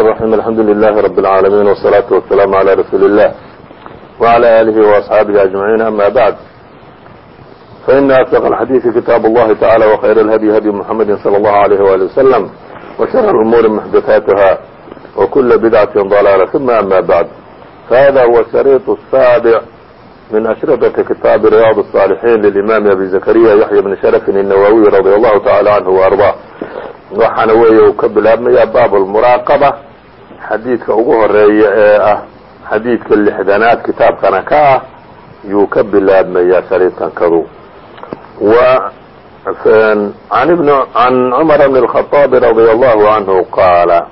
الرحيم الحمد لله رب العالمين والصلاة والسلام على رسول الله وعلى آله وأصحابه أجمعين أما بعد فإن أصدق الحديث كتاب الله تعالى وخير الهدي هدي محمد صلى الله عليه وآله وسلم وشر الأمور محدثاتها وكل بدعة ضلالة ثم أما بعد فهذا هو الشريط السابع من أشرطة كتاب رياض الصالحين للإمام أبي زكريا يحيى بن شرف النووي رضي الله تعالى عنه وأرضاه waxaana weeye uu ka bilaabmaya baab almuraaqaba xadiidka ugu horeeya ee ah xadiidka lixdanaad kitaabkana ka ah yuu ka bilaabmayaa shariitankadu wa can cumar bn الخaطaabi radي allahu canhu qaala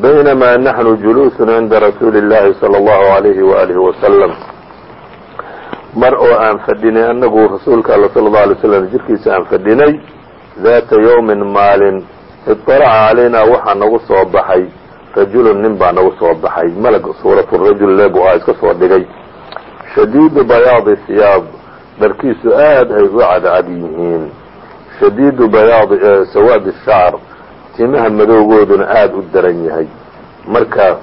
baynama naxnu juluusu cinda rasuuli اllahi salى اllahu عalayhi waalihi wasalam mar oo aan fadhinay anagu rasuulka all sala اlه alay slam jirkiisa aan fadhinay daata yowmin maalin iطalaca calaynaa waxaa nagu soo baxay. Rajulun nin baa nagu soo baxay. Malag suuratu rajul le buu ah iska soo dhigay. Shadiidu bayaadi hiyaab dharkiisu aad ay u cadcad yihiin. Shadiidu bayaadi sawaadi shacr timaha madowgooduna aada u daran yahay. Marka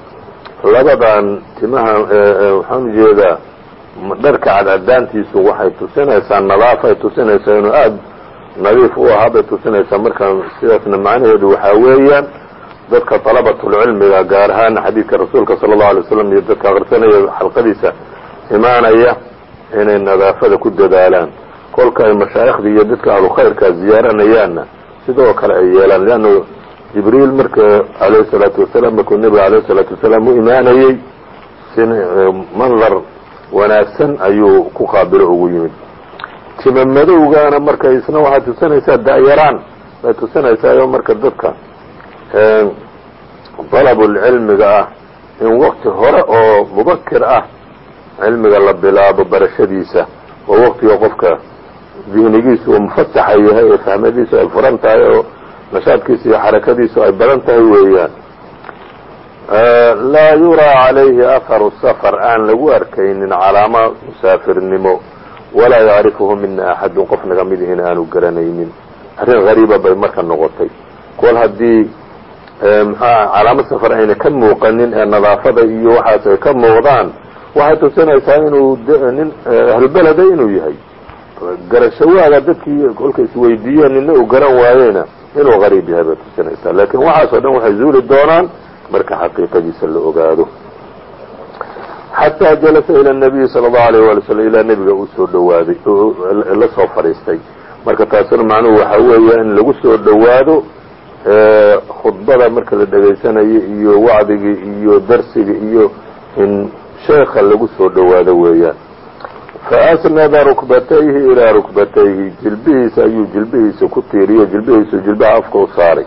labadan timaha waxaan u jeedaa dharka cadcadaantiisu waxay tusinaysaa nadaafay tusinaysaa inuu aada nadiif u ahaa bay tusinaysaa markaan sidaasna macnaheedu waxaa weeyaan dadka dalabatulcilmiga gaar ahaan xadiidka rasuulka sala allau alay waslam iyo dadka akrisanaya xalqadiisa imaanaya inay nadaafada ku dadaalaan. Kolka ay mashaaikhdii iyo dadka ahlu khayrkaa ziyaaranayaanna sidoo kale ay yeelaan. Leanna jibriil marka alayhi salaatu wasalaam markuu nebiga alayhi salaatu wasalaam u imaanayey si mandar wanaagsan ayuu ku qaabilo ugu yimid tima madowgaana marka isna waxay tusinaysaa da-yaraan bay tusinaysaa marka dadka dalabulcilmiga ah in wakti hore oo mubakir ah cilmiga la bilaabo barashadiisa oo waktiga qofka dihnigiisu uu mufataxa yahay ee fahmadiisu ay furan tahay oo nashaadkiisa iyo xarakadiisu ay badan tahay weeyaan. Laa yuraa calayhi aharu safar aan lagu arkaynin calaamo musaafirnimo walaa yacrifuhu mina axadun qof naga mid aanu garanaynin. Arrin hariiba bay marka noqotay. Kol haddii mxua calaamo safar ayna ka muuqanin ee nadaafada iyo waxaas ay ka muuqdaan waxay tusinaysaa inuu nin ahlubeleda inuu yahay. Garashawaaga dadkii kolka isweydiiyeen nina uu garan waayeyna inuu hariib yahay bay tusinaysaa. Laakiin waxaasoo dhan waxay zuuli doonaan marka xaqiiqadiisa la ogaado xataa jalasa ila nabiyi sala allahu alayh wali slam ilaa nebiga uu soo dhawaaday la soo fadhiistay marka taasuna macnuhu waxa weeya in lagu soo dhowaado khudbada marka la dhegaysanayo iyo wacdigii iyo darsiga iyo in sheekha lagu soo dhowaado weeyaan faasnada rukbatayhi ilaa rukbatayhi jilbihiisa ayuu jilbihiisa ku tiiriyo jilbihiisu jilbaha afka u saaray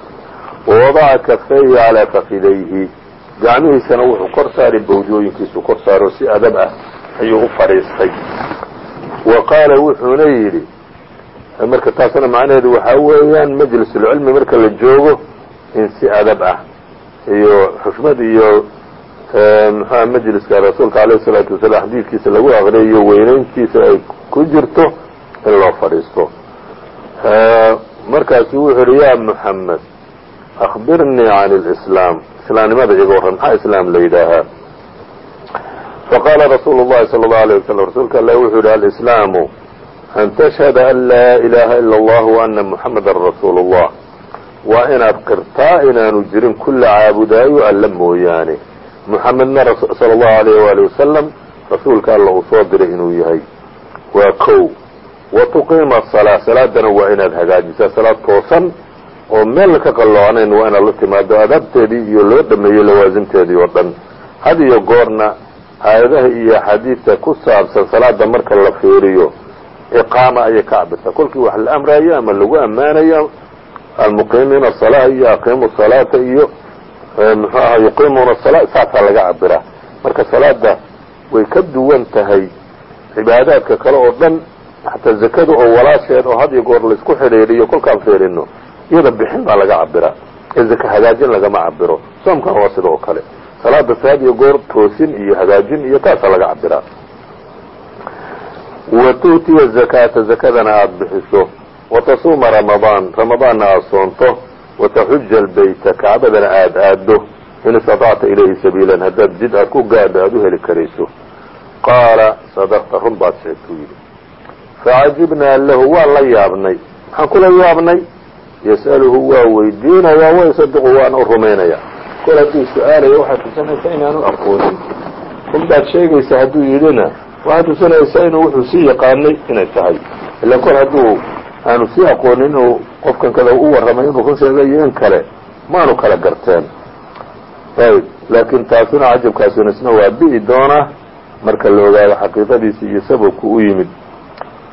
wawadaca kafayhi calaa fakidayhi gacmihiisana wuxuu kor saaray bawjooyinkiisu kor saaro si adab ah ayuu u fadhiistay wa qaala wuxuuna yidhi marka taasna macnaheedu waxaa weeyaan majlisulcilmi marka la joogo in si adab ah iyo xushmad iyo mxua majliska rasuulka alayh salaatu wasalaam xadiidkiisa lagu aqriyayo weynayntiisa ay ku jirto in loo fadhiisto markaasu wuxuu yihi ya muxamed akbirnii can lislaam islaamnimada iga warran maxaa islaam la yidhaahaa faqaala rasuulu llahi sala allahu alayh wasalam rasuulka allah wuxuu yihi alislaamu an tashhada an laa ilaha ila allah wa ana muxamadan rasuulu llah waa inaad qirtaa inaanu jirin kulla caabudaayo alla mooyaane muxamedna sala allahu alayh waali wasalam rasuulka alla uu soo diray inuu yahay waa kow wa tuqiima asalaa salaadana waa inaad hagaajisaa salaad toosan oo meel ka qalloonayn waa inaad la timaado adaabteedii iyo loo dhameeyey lawaasimteedii oo dhan. Had iyo goorna aayadaha iyo axaadiidta ku saabsan salaada marka la fiiriyo iqaama ayay ka cabirtaa. Kolkii wax la amraayo ama lagu ammaanayo almuqiimiina asalaa iyo aqiimu salaata iyo muxuu aha yuqiimuuna asalaa saasaa laga cabiraa marka salaada way ka duwan tahay cibaadaadka kale oo dhan xataa zakada oo walaasheed oo had iyo goor la isku xidhiiriyo kolkaan fiirino iyada bixin baa laga cabiraa ee zaka hagaajin lagama cabiro soomkana waa sida oo kale. Salaada saad iyo goor toosin iyo hagaajin iyo taasaa laga cabiraa wa tu'tiya zakaata zakadana aada bixiso. Watasuuma ramadaan. Ramadaanna aada soonto. Wataxuja albayta kacbadana aada aado in istatacta ilayhi sabiilan haddaad jid aad ku gaadho aad u heli karayso. Qaala sadaqta run baad sheegtuu yidhi facajibnaa lahu waa la yaabnay. Maxaan kula yaabnay yas'aluhu waa weydiinayaa wayasadiqu waana u rumaynaya kol hadduu su'aalaya waxaad tusanaysaa inaanu aqoonin run baad sheegaysaa hadduu yidhina waxaad tusanaysaa inuu wuxuu sii yaqaanay inay tahay. Ila kol hadduu aanu sii aqoonin inuu qofkan kada u warramay inuu run sheegayo in kale maanu kala garteen. Ayb laakiin taasuna cajabkaasuna isna waa bi'i doona marka la ogaado xaqiiqadiisi iyo sababku u yimid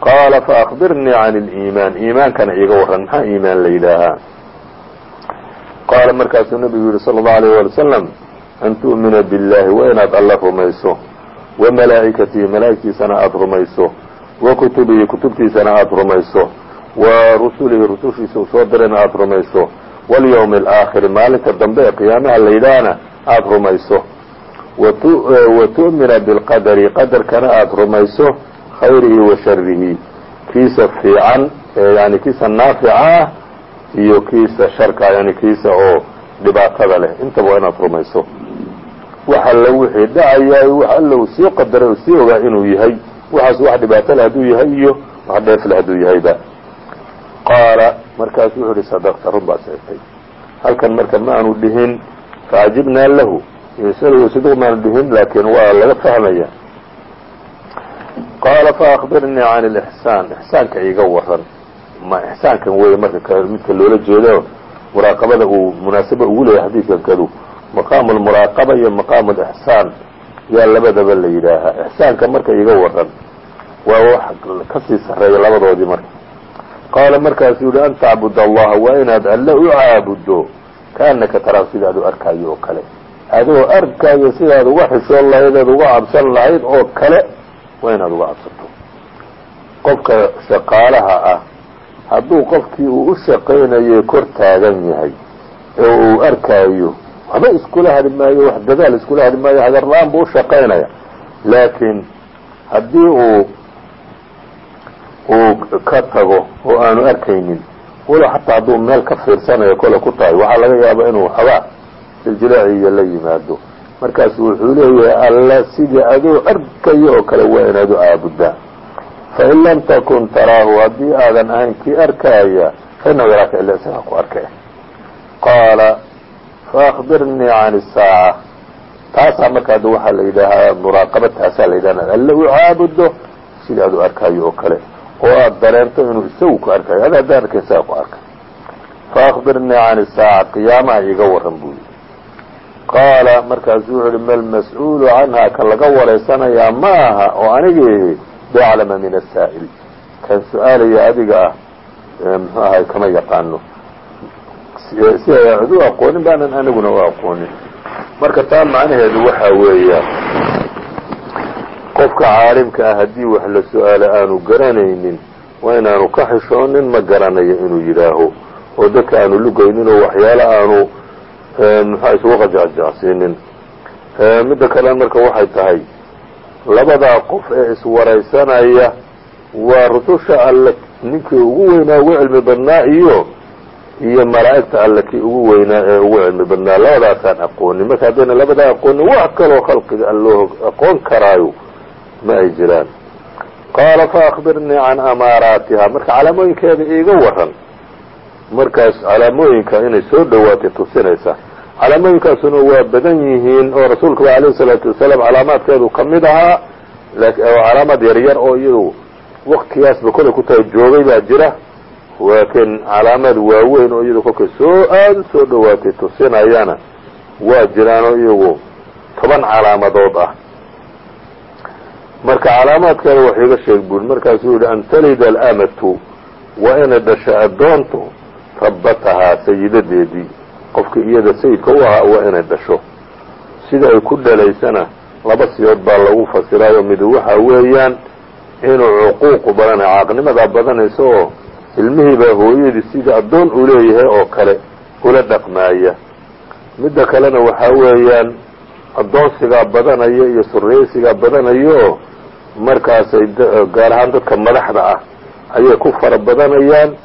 qaala faakbirnii can اliimaan iimaankana iiga warran maxaa iimaan la yidhaahaa qaala markaasuu nabigu yihi salى اllahu alيyه wali wasalam an tu'mina biاllahi waa inaad alla rumayso wa malaa'ikatihi malaa'igtiisana aada rumayso wa kutubihi kutubtiisana aada rumayso wa rusulihi rusushiisa uu soo dirayna aada rumayso walyawmi alaakhiri maalinta dambe ee qiyaamaha la yidhaahna aada rumayso wa tu'mina bilqadari qadarkana aada rumayso khayrihi wa sharihi kiisa fiican yani kiisa naafica ah iyo kiisa sharka yani kiisa oo dhibaatada leh. Intaba waa inaad rumayso. Wax alla wixii dhacayaay wax alla uu sii qadaray uu sii ogaa inuu yahay. Waxaas wax dhibaato leh hadduu yahay iyo wax dheef leh hadduu yahayba. Qaala markaasu wuxuu ihi sadaqta run baad sheegtay halkan marka ma aanu dhihin faacjibnaa lahu. Sidq maanu dhihin laakiin waa laga fahmaya qaala faakbirnii can lixsaan ixsaanka iiga waran ma ixsaankan wey marka midka loola jeedo muraaqabada uu munaasaba ugu leeyahay xadiidkan kadu maqaamu lmuraaqaba iyo maqaamu lixsaan yaa labadaba la yidhaahaa ixsaanka marka iiga waran waa wax ka sii sarreeya labadoodii marka qaala markaasuu yihi an tacbud allaha waa inaad alle u caabuddo kaanaka taraahu sidaad u arkaayo oo kale adoo arkaayo sidaad uga xishoon lahayd eed uga cabsan lahayd oo kale waa inaad uga cabsato qofka shaqaalaha ah hadduu qofkii uu u shaqaynayo kor taagan yahay oo uu arkaayo waxba iskula hadi maayo wax dadaal iskula hadi maayo hagarla-aan buu u shaqaynaya. Laakiin haddii uu uu ka tago oo aanu arkaynin walow xataa hadduu meel ka fiirsanayo kole ku tahay waxaa laga yaaba inuu waxba siljilaciiyo la yimaado markaasu wuxuu leeyahay alla sidii adoo arkayo oo kale waa inaad u caabuddaa. Fain lam takun taraahu haddii aadan ahayn kii arkaaya fainahu yaraaka ila isagaa ku arkay qaala faakbirnii can isaaca taasaa marka hadda waxaa la yidhaahaa muraaqaba taasaa la yidhaha alle u caabuddo sidii aad u arkaayo oo kale oo aada dareento inuu isagu ku arkayo ada haddaan arkayn isagaa ku arkay faakbirnii can isaaca qiyaamaha iiga waran buu yidhi qaala markaasuu wuxu uhi mal mas'uulu canha ka laga wareysanayaa ma aha oo anigii biaclama min asaa'il kan su'aalaya adiga ah muxuu ahay kama yaqaano. Si ay u aqoonin baanan aniguna u aqoonin. Marka taa macnaheedu waxa weeyaan qofka caalimka ah haddii wax la su'aalo aanu garanaynin waa inaanu ka xishoonin ma garanayo inuu yidhaaho. Oo dadka aanu lugaynin oo waxyaalo aanu muxua isugu qajacjacsiinin midda kale marka waxay tahay labadaa qof ee iswaraysanaya waa rususha alle ninkii ugu weynaa ugu cilmi badnaa iyo iyo malaa'igta alle kii ugu weynaa ee ugu cilmi badnaa. Labadaasaan aqoonin marka haddayna labadaa aqoonin wax kaloo khalqiga alloo aqoon karaayo ma ay jiraan. Qaala faakbirnii can amaaraatiha marka calaamooyinkeeda iiga waran markaas calaamooyinka inay soo dhowaatay tusinaysa. Calaamooyinkaasuna waa badan yihiin oo rasuulkaba alayhi salaatu wasalaam calaamaadkeedu ka mid ahaa oo calaamad yaryar oo iyadu waktigaasba kolay ku tahay joogay baa jira. Laakiin calaamad waaweyn oo iyadu kolkay soo aada u soo dhowaatay tusinayana waa jiraan oo iyagu toban calaamadood ah. Marka calaamaadkeeda wax iga sheeg buuri markaasuu yihi an talida alamatu waa inay dhasha addoontu rabbatahaa sayidadeedii qofka iyada sayidka u ahaa waa inay dhasho. Sida ay ku dhalaysana laba siyood baa lagu fasiraayo mid waxa weeyaan inuu cuquuqu badanay caaqnimadaa badanaysa oo ilmihiibaa hooyadii sida addoon uu leeyahay oo kale ula dhaqmaaya. Midda kalena waxaa weeyaan addoonsigaa badanaya iyo surreysigaa badanayo markaasay gaar ahaan dadka madaxda ah ayay ku fara badanayaan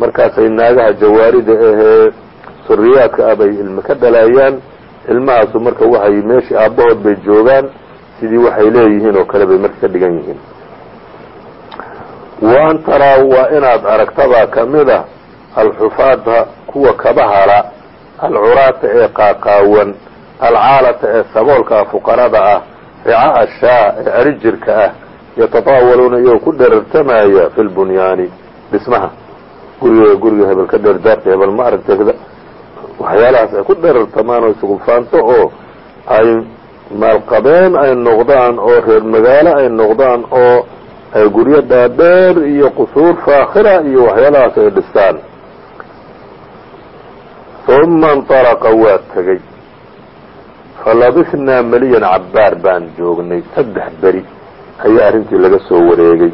markaasay naagaha jawaarida ahee suriyaadka ah bay ilmi ka dhalayaan ilmahaasu marka waxay meeshii aabbahood bay joogaan sidii waxay leeyihiin oo kale bay marka ka dhigan yihiin. Waan taraa waa inaad aragtabaa ka mid a alxufaada kuwa kaba hala alcuraata ee qaaqaawan alcaalata ee saboolka ah fuqarada ah rica'a shaa ee arijirka ah yatataawaluuna iyagoo ku dherartamaya fi lbunyaani dhismaha guriga guriga hebel ka dheer daarta hebel ma aragta waxyaalahaas ay ku dherartamaan oo isugufaanto oo ay maalqabeen ay noqdaan oo reer magaalo ay noqdaan oo ay guryo dhaadheer iyo qusuur faakhira iyo waxyaalahaas ay dhistaan. Uma inطalaqa waa tegey falabisnaa meliyan cabbaar baan joognay saddex beri ayaa arrintii laga soo wareegay.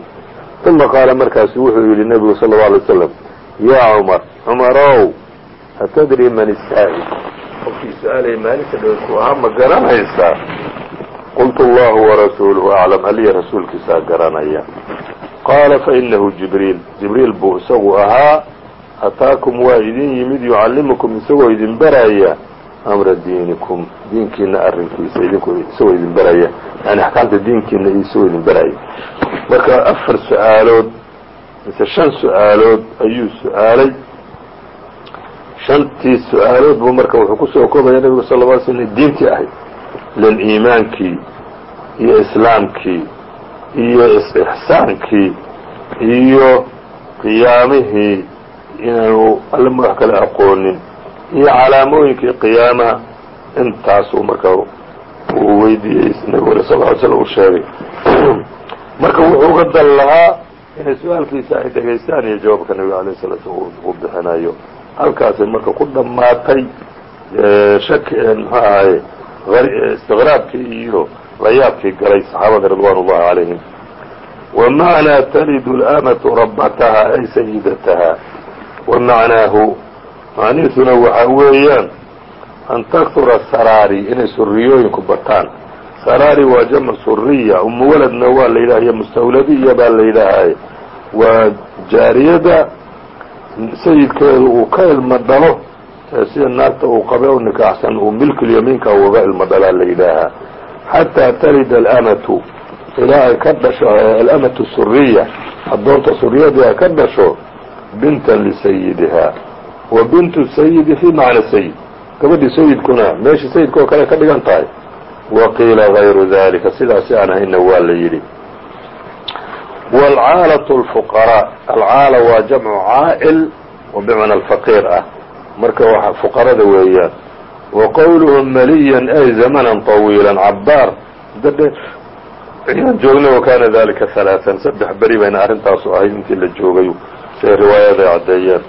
Uma qaala markaasu wuxuu yidhi nebigu sala اllau alay waslam yaa cumar cumarow atadri man isaa'il qofkii su'aalaya maalinta dheerku ahaa ma garanaysaa qultu allahu warasuuluhu aclam aliya rasuulkiisaa garanaya qaala fainahu jibriil jibriil buu isagu ahaa ataakum waa idin yimid yucallimukum isagoo idin baraya amra diinikum diinkiina arrinkiisa idinku isagoo idin baraya yani axkaamta diinkiina isagoo idin baraya marka afar su'aalood mise shan su'aalood ayuu su'aalay. Shantii su'aalood buu marka wuxuu ku soo koobaya nabigu sal lla alay slam diintii ahayd. Ilan iimaankii iyo islaamkii iyo is-ixsaankii iyo qiyaamihii inaanu alle wax kale aqoonin iyo calaamooyinkii qiyaamaha intaasuu marka uu weydiiyey nabigu sal ly slam uu sheegay. Marka wuxuu uga dan lahaa inay su'aalkiisa ay dhegaystaan iyo jawaabka nabiga alayh sala slam uu bixinayo halkaasay marka ku dhammaatay shaki muxuu ahaye istiqraabkii iyo layaabkii galay saxaabada ridwan ullahi calayhim. Wa macnaa talidu اlamatu rabataha ay sayidataha wa macnihiisuna waxaa weeyaan an taktura saraari inay suriyooyinku bataan saraari waa jamc suriya umu waladna waa la yidhaha iyo mustawladiya baa la yidhaahay. Waa jaariyada sayidkeedu uu ka ilmo dhalo sida naagta uu qabe u nikaaxsan uu milkulyamiinka uga ilmo dhalaa la yidhaahaa xataa talida alamatu ilaa ay ka dhasho alamatu suriya addoonta suriyadii ay ka dhasho bintan lisayidiha wa bintu sayidi fi macna sayid. Gabadhii sayidkuna meeshii sayidka oo kale ka dhigan tahay wa qiila gayru dalika sidaasi aan hayna waa la yidhi waalcaalaة اlfuqaraa alcaala waa jamcu caa'il oo bimacna alfaqiir ah marka waxa fuqarada weeyaan wa qowluhu maliyan ay zamanan طawiila cabaar muddo ayaan joognay wakana dalika halaaثan saddex beri bayna arrintaasu ahayd intii la joogay siay riwaayada caddeeyeen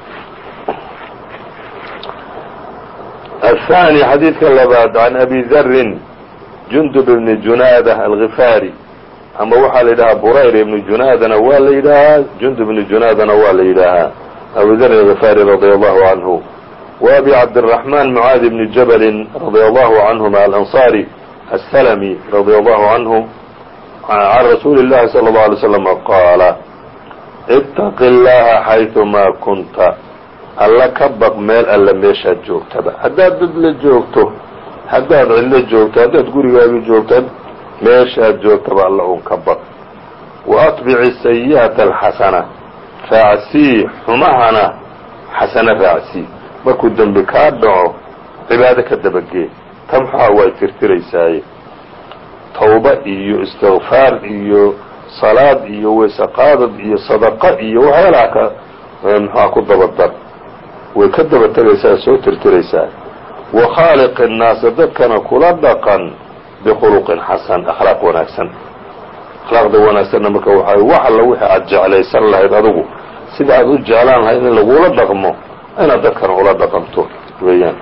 الثاني xadiidka labaad عan abi drin jundub bni junaada alغifaari ama waxaa la yidhahaa burayr ibnu junaadana waa la yidhaahaa jundub ibnu junaadana waa la yidhaahaa abu dr alغifaari radي allahu canhu wa abi cabdالرaحman mucaad bni jabali radي allahu canهuma alanصari الslmi radي allahu canhu can rasuuli الlahi slى الlه alay slm qaala اtaqi اllaha xayثumaa kunta alla ka baq meel alla meeshaad joogtaba haddaad dad la joogto haddaad cidlo joogto haddaad gurigaaga joogto meeshaad joogtaba alla un ka baq. Wa atbici sayi'ata alxasana raacsii xumahana xasana raacsii markuu dembi kaa dhaco cibaado ka dabagee. Tamxaa way tirtiraysaaye tawba iyo istikfaar iyo salaad iyo weysaqaadad iyo sadaqa iyo waxyaalaha ka muxua ku dabadar? Way ka daba tegaysaa soo tirtiraysaa wa khaaliq innaasa dadkana kula dhaqan bikhuluqin xasan akhlaaq wanaagsan. Akhlaaqda wanaagsanna marka waxaa wax alla wixii aad jeclaysan lahayd adigu sida aad u jeclaan lahayd in lagula dhaqmo inaad dadkana ula dhaqanto weeyaan.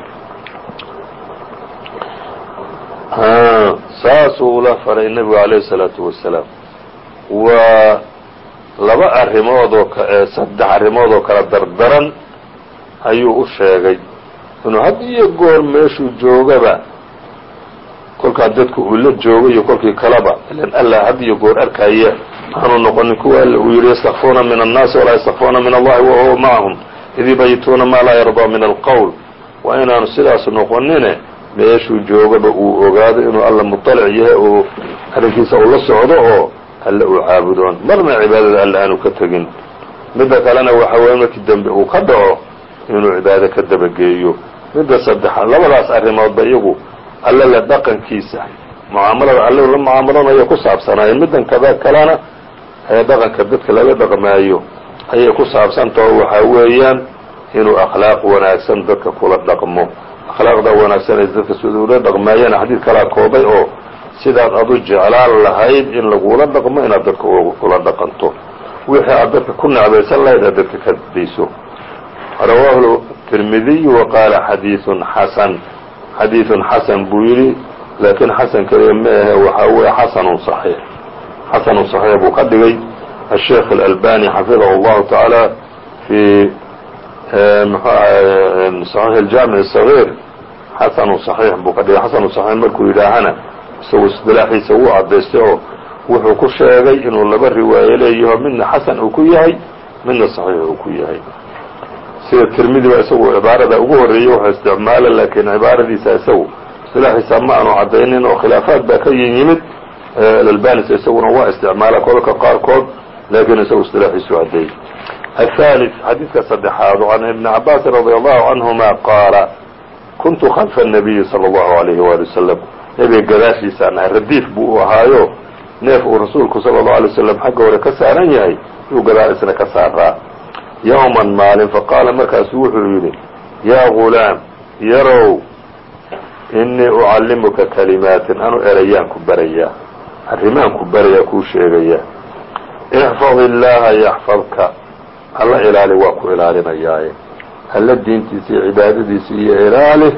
Saasuu ula faray nebigu alayh الsalaatu wasalaam waa laba arrimood oo saddex arrimood oo kala dardaran ayuu u sheegay inuu had iyo goor meeshuu joogaba kolkaa dadku uu la joogo iyo kolkii kaleba ilan alla had iyo goor arkaya aanu noqonin kuwa alla uu yihi ystakfuuna min annaasi walaa ystakfuuna min allahi wa huwa macahum id yubayituuna maa laa yardaa min alqowl waa inaanu sidaas noqonine meeshuu joogaba uu ogaado inuu alla muطalc yahay oo arrinkiisa uu la socdo oo alle uu caabudoon. Marna cibaadada alle aanu ka tegin. Midda kalena waxa weeye markii dambe uu ka dhaco inuu cibaado ka dabageeyo. Midda saddexaad labadaas arrimoodba iyagu alle la dhaqankiisa mucaamalada alle la mucaamalanayo ku saabsanaayeen middan kada kalena ee dhaqanka dadka laga dhaqmaayo. Ayay ku saabsantaho waxaa weeyaan inuu akhlaaq wanaagsan dadka kula dhaqmo. Akhlaaqda wanaagsan ay dadka sida ula dhaqmaayana xadiid kalaa koobay oo sidaad adu jeclaan lahayd in lagula dhaqmo inaad dadka kula dhaqanto. Wixii aad dadka ku necbaysan lahayd aad dadka ka dayso rawaahu tirmidiy wa qaala xadiiثun xasan xadiiثun xasan buu yidhi laakiin xasan keliya ma ahe waxaa weeye xasanun صaxiix xasanun صaxiix buu ka dhigay الsheikh الأlbani xafidahu الlahu taعaalى fi صaxiix الjaamiع الصغيir xasanu صaxiix buu ka dhigay xasanu صaxiix markuu yidhaahana isagu isdilaaxiisa wuu cadaystay oo wuxuu ku sheegay inuu laba riwaayo leeyaho midna xasan uu ku yahay midna صaxiix uu ku yahay sida tirmidi ba isagu cibaarada ugu horeeyey wuxuu isticmaala laakiin cibaaradiisa isagu istilaaxiisa ma aanu cadaynin oo khilaafaad baa ka yin yimid alalbanisa isaguna waa isticmaala kolka qaarkood laakiin isagu istilaaxiisu cadeeyey الثالث xadiidka saddexaad can ibn cabaasin radي allahu canهuma qaala kuntu khalfa الnabiyi salى اllahu عalayhi wali wasalam nebiga gadaashiisaan ahay radiif buu u ahaayo neef uu rasuulku salى اllahu alay waslam xagga hore ka saaran yahay yuu gadaal isna ka saaraa yowman maalin faqaala markaasu wuxuu yidhi yaa gulaam yarow inii ucallimuka kalimaatin anu erayaan ku barayaa arrimaan ku barayaa kuu sheegaya. Ixfad illaaha yaxfadka alla ilaali waa ku ilaalinayaaye. Alla diintiisa iyo cibaadadiisa iyo ilaali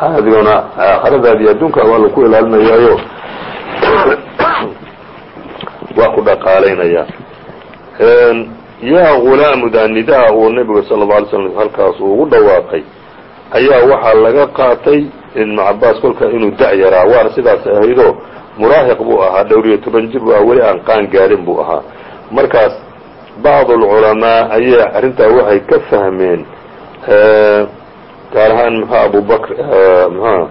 adiguna aakhiradaadi iyo adduunkaada alla ilaalinayaayo. Waa ku dhaqaalaynayaa yaa gulaamu daa nidaha uu nebigu sala alla alay slam halkaas uu ugu dhawaaqay ayaa waxaa laga qaatay ibnu cabaas kolka inuu da-yaraa waana sidaas ahaydoo muraahiq buu ahaa dhowriyo toban jir buu ahaa weli aan qaan gaadhin buu ahaa. Markaas bacd alculamaa ayaa arrintaa waxay ka fahmeen gaar ahaan mxu abubakr mxu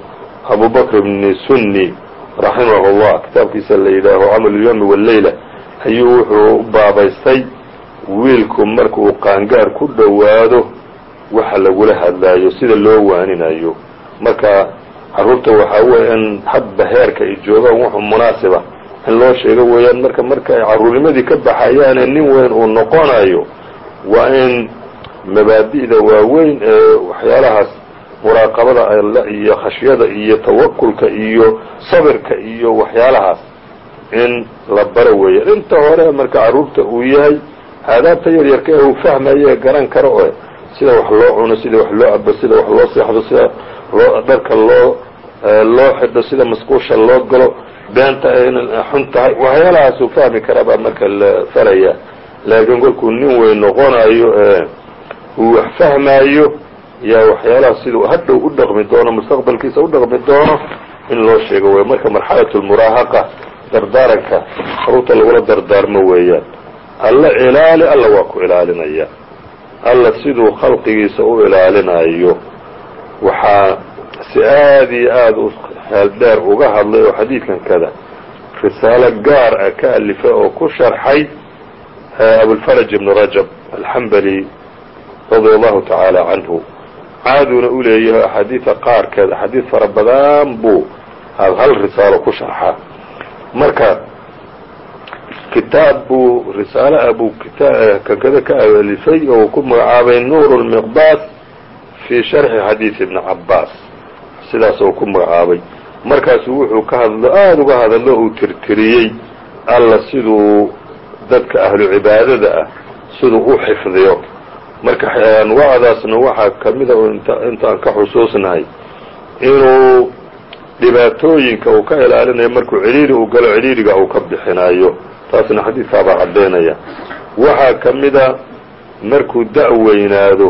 abu bakr bni sunni raximah kitaabkiisa la yidhaaho camal اlyawmi wاleyla ayuu wuxuu baabaystay wiilku markuu qaangaar ku dhowaado waxa lagula hadlaayo sida loo waaninayo. Marka carruurta waxaa weeye in hadba heerka ay joogaan wuxuu munaasiba in loo sheego weeyaan marka marka ay carruurnimadii ka baxayaane nin weyn uu noqonayo waa in mabaadi'da waaweyn ee waxyaalahaas muraaqabada alle iyo khashyada iyo tawakulka iyo sabirka iyo waxyaalahaas in la baro weeyaan. Inta hore marka carruurta uu yahay aadaabta yaryarka ee uu fahmaye garan karo oo sida wax loo cuno sida wax loo abo sida wax loo seexdo sida loo dharka loo loo xidho sida masquusha loo galo beenta aynan xun tahay waxyaalahaasuu fahmi karaa baa marka la faraya laakiin kolkuu nin weyn noqonayo ee uu wax fahmaayo yaa waxyaalaha siduu hadhow u dhaqmi doono mustaqbalkiisa u dhaqmi doono in loo sheego wey marka marxalatu lmuraahaqa dardaaranka carruurta lagula dardaarmo weeyaan alla ilaali alla waa ku ilaalinaya. Alla siduu khalqigiisa u ilaalinayo waxaa si aad iyo aada u heeldheer uga hadlay oo xadiidkan kada risaalo gaar ah ka alifay oo ku sharxay abulfaraj ibn rajab alxambali radia allahu tacaala canhu caaduna u leeyahay axaadiida qaarkeed axaadiid fara badan buu hal risaalo ku sharxaa. Marka kitaab buu risaalo ah buu kankada ka alifay oo ku magacaabay nuur lmiqbaas fi sharxi xadiid ibni cabaas sidaas oo ku magacaabay. Markaasuu wuxuu ka hadlo aada uga hadallo uu tirtiriyey alla siduu dadka ahlu cibaadada ah siduu u xifdiyo. Marka anwaacdaasna waxaa ka mida intaan ka xusuusnahay inuu dhibaatooyinka uu ka ilaalinayo markuu cidhiiri uu galo cidhiiriga uu ka bixinayo taasna xadiidkaabaa caddaynaya waxaa ka mida markuu da-weynaado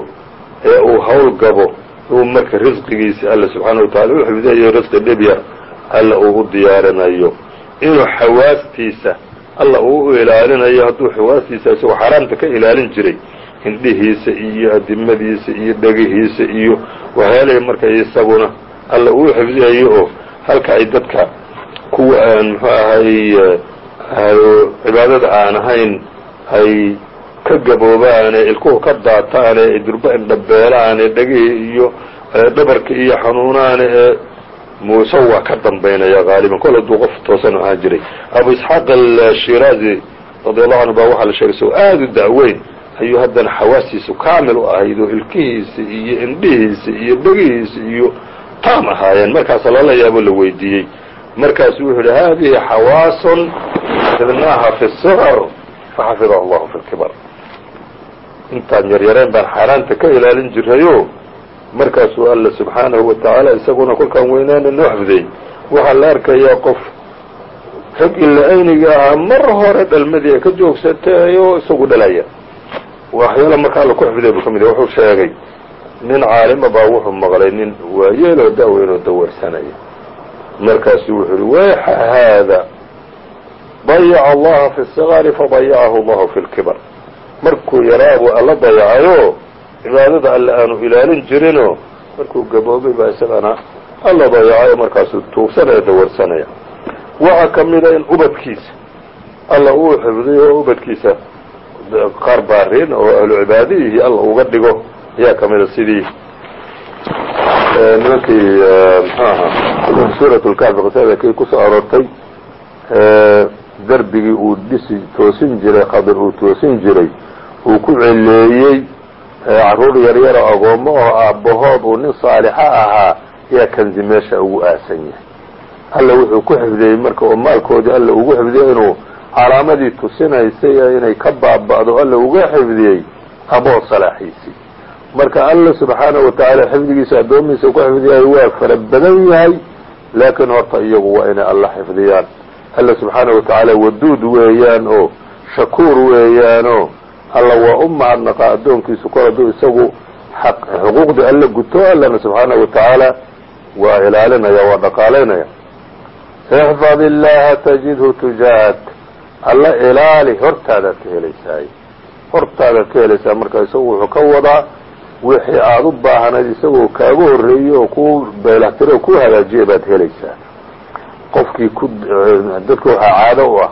ee uu hawl gabo uu marka risqigiisa alla subxaana wa tacala u xifdiyayo risqi dhibya alla uu u diyaarinayo. Inuu xawaastiisa alla uu u ilaalinayo hadduu xawaastiisa isagoo xaaraamta ka ilaalin jiray hindhihiisa iyo adimadiisa iyo dhegihiisa iyo waxyaalihii marka isaguna alla uu xifdiyayo oo halka ay dadka kuwa aan muxuu ahay cibaadada aan ahayn ay ka gaboobaane ilkuhu ka daataane durba indhabeelaane dhegihii iyo dhabarki iyo xanuunaane ee muuse waa ka dambaynaya haaliban kol hadduu qof toosan ahaan jiray. Abu isxaaq ashiraazi radi allahu canhu baa waxaa la sheegay soo aada u da'weyn ayuu haddana xawaastiisu kaamil u ahayd oo ilkihiisi iyo indhihiisi iyo dhegihiisi iyo taam ahaayeen. Markaasa lala yaabo la weydiiyey. Markaasuu wuxuu yihi hadihi xawaasun xafidnaaha fi الصغr faxafidaha allahu fi اlkibar intaan yaryareen baan xaaraanta ka ilaalin jirayo markaasuu alla subxaanahu wa tacaala isaguna kolkaan weynaana noo xafdiyey waxaa la arkayaa qof rag ila-ayniga ah mar hore dhalmadii ay ka joogsatay oo isagu dhalaya waxyaala marka alla ku xifdiya buu ka mid yahay wuxuu sheegay nin caalima baa wuxuu maqlay nin waayeeloo daaweynoo dawarsanaya markaasuu wuxuu yihi wayxa haada dayaca allaha fi الصغari fadayacahu allahu fi اlkibar markuu yaraabu alla dayacayo cibaadada alle aanu ilaalin jirinoo markuu gaboobay baa isagana alla dayacayo markaasuu tuugsanaya dawarsanaya waxaa ka mida in ubadkiisa alla uu xifdiyo oo ubadkiisa qaar baarin oo ahlu cibaadihii alla uga dhigo ayaa ka mida sidii nimankii mxu ahaa suurat lkacbi qisaada kii kusoo aroortay darbigii uu dhisi toosin jiray qadir uu toosin jiray uu ku celeeyey carruur yaryaro agoommo oo aabbahood uu nin saalixa ahaa ayaa kanzi meesha ugu aasan yahay. Alla wuxuu ku xifdiyey marka oo maalkoodii alla ugu xifdiyey inuu calaamadii tusinaysay inay ka baaba'do alla uga xifdiyey abood salaaxiisii marka alla subxaanahu watacaala xifdigiisa addoomihiisa ku xifdiyayo waa fara badan yahay laakiin horta iyagu waa inay alla xifdiyaan alla subxaanahu watacaala waduud weeyaan oo shakuur weeyaanoo alla waa u mahadnaqa addoonkiisu kor hadduu isagu xuquuqdii alla guto allana subxaanahu watacaala waa ilaalinaya waa dhaqaalaynaya ixfad illaha tajidhu tujaahak. Alla ilaali hortaadaad ka helaysaay. Hortaadaad ka helaysaa marka isagu wuxuu ka wadaa wixii aada u baahanayd isagoo kaaga horreeyey oo ku beelahtiro oo ku hagaajiya baad helaysaa qofkii ku dadka waxaa caado u ah.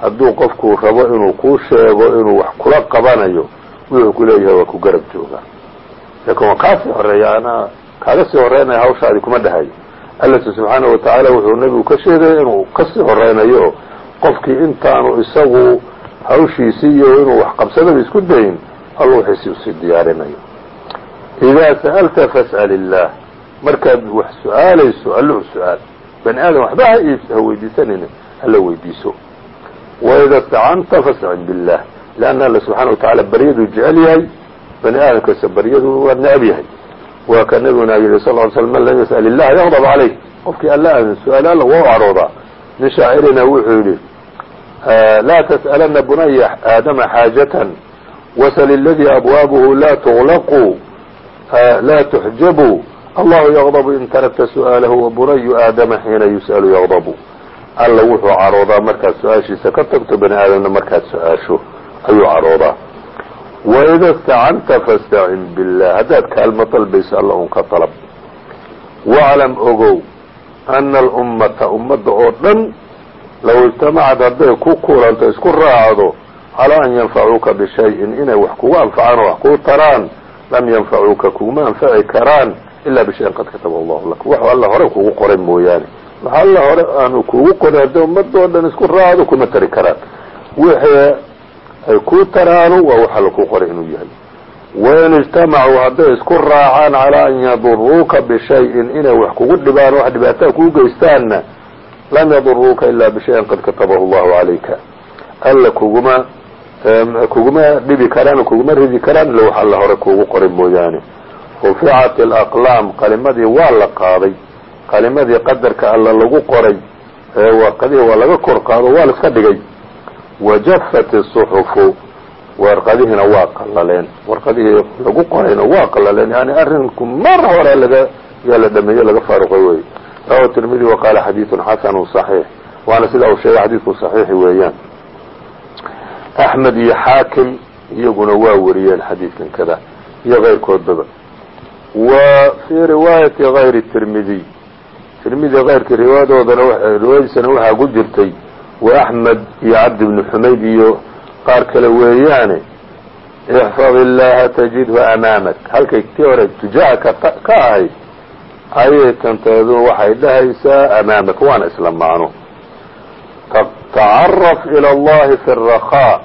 Hadduu qofku rabo inuu kuu sheego inuu wax kula qabanayo wuxuu ku leeyahay waa ku garab joogaa laakiin kaasii horreeya anaa kaaga sii horeynaya hawshaadi kuma dhahayo alla subxaanahu watacaala wuxuu nebigu ka sheegaya inuu ka sii horeynayo oo qofkii intaanu isagu hawshiisii iyo inuu wax qabsadaba isku dayin alla wixiisi u sii diyaarinayo. Idaa sa'alta fas'al illaah markaad wax su'aalayso alluhu su'aal bani aadam waxba ha weydiisanayna alla weydiiso. Waida istacanta fastacin billah leanna alla subxaana watacaala baryaduu jecel yahay bani aadamkasa baryadu waa necab yahay. Waa ka nabiguna yidhi sal ly slm man lam yas'al illaha yaqdab calayh qofkii alla aan su'aalo alla waa u caroodaa nin shaacirina wuxuu yidhi laa tas'alana bunaya aadama xaajatan wasl اladii abwaabuhu la tuغlaqu la tuxjabu allahu yaqdabu in tarakta su'aalahu wabunayu aadama xiina yus'alu yaqdabu alla wuxuu caroodaa markaad su'aashiisa ka tagto bani aadamna markaad su'aasho ayuu caroodaa. Waida istacanta fastacin billah haddaad kaalmo dalbayso alla un ka dalab waclam ogow ana alummata ummadda oo dhan low ijtamacad hadday ku kulanto isku raacdo calaa an yanfacuuka bishayin inay wax kugu anfacaan oo wax kuu taraan lam yanfacuuka kuguma anfaci karaan ilaa bishayin qad kataba allahu lak wax alla hore kugu qoray mooyaane wax alla hore aanu kugu qorin hadday ummadda oo dhan isku raacdo kuma tari karaan wixii ay kuu taraanu waa wax alla kuu qoray inuu yahay wain ijtamacuu hadday isku raacaan calaa an yaduruuka bishayin inay wax kugu dhibaan wax dhibaataa kuu geystaanna lam yaduruuka ilaa bishayin qad katabahu allahu calayka alla kuguma kuguma dhibi karaan kuguma ridi karaan illa wax alla hore kuugu qoray mooyaane ruficat alaqlaam qalimadii waa la qaaday qalimadii qadarka alla lagu qoray warqadihii waa laga kor qaado waa la dhigay. Wajafat isuxufu warqadihiina waa qallaleen. Warqadihii lagu qorayna waa qallaleen. Yani arrinku mar hore laga yaa la dhameeye laga faaruqay wey rawahu tirmidi wa qaala xadiidun xasanu صaxiix waana sidaa uu sheegay xadiidku صaxiixi weeyaan. Axmed iyo xaakim iyaguna waa wariyeen xadiidkan kada. Iyo keyrkoodbaba wa fii riwaayati kayri tirmidiy tirmidi keyrkii riwaayadoodana riwaayadiisana waxaa ku jirtay wa axmed iyo cabdi bni xumayd iyo qaar kale weeyaane ixfad illaaha tajidhu amaamak halkay tii hore tujaaha ka ahayd ayay waxay dhahaysaa amaamak waana isla macno tacaraf ila allahi fi اrakhaa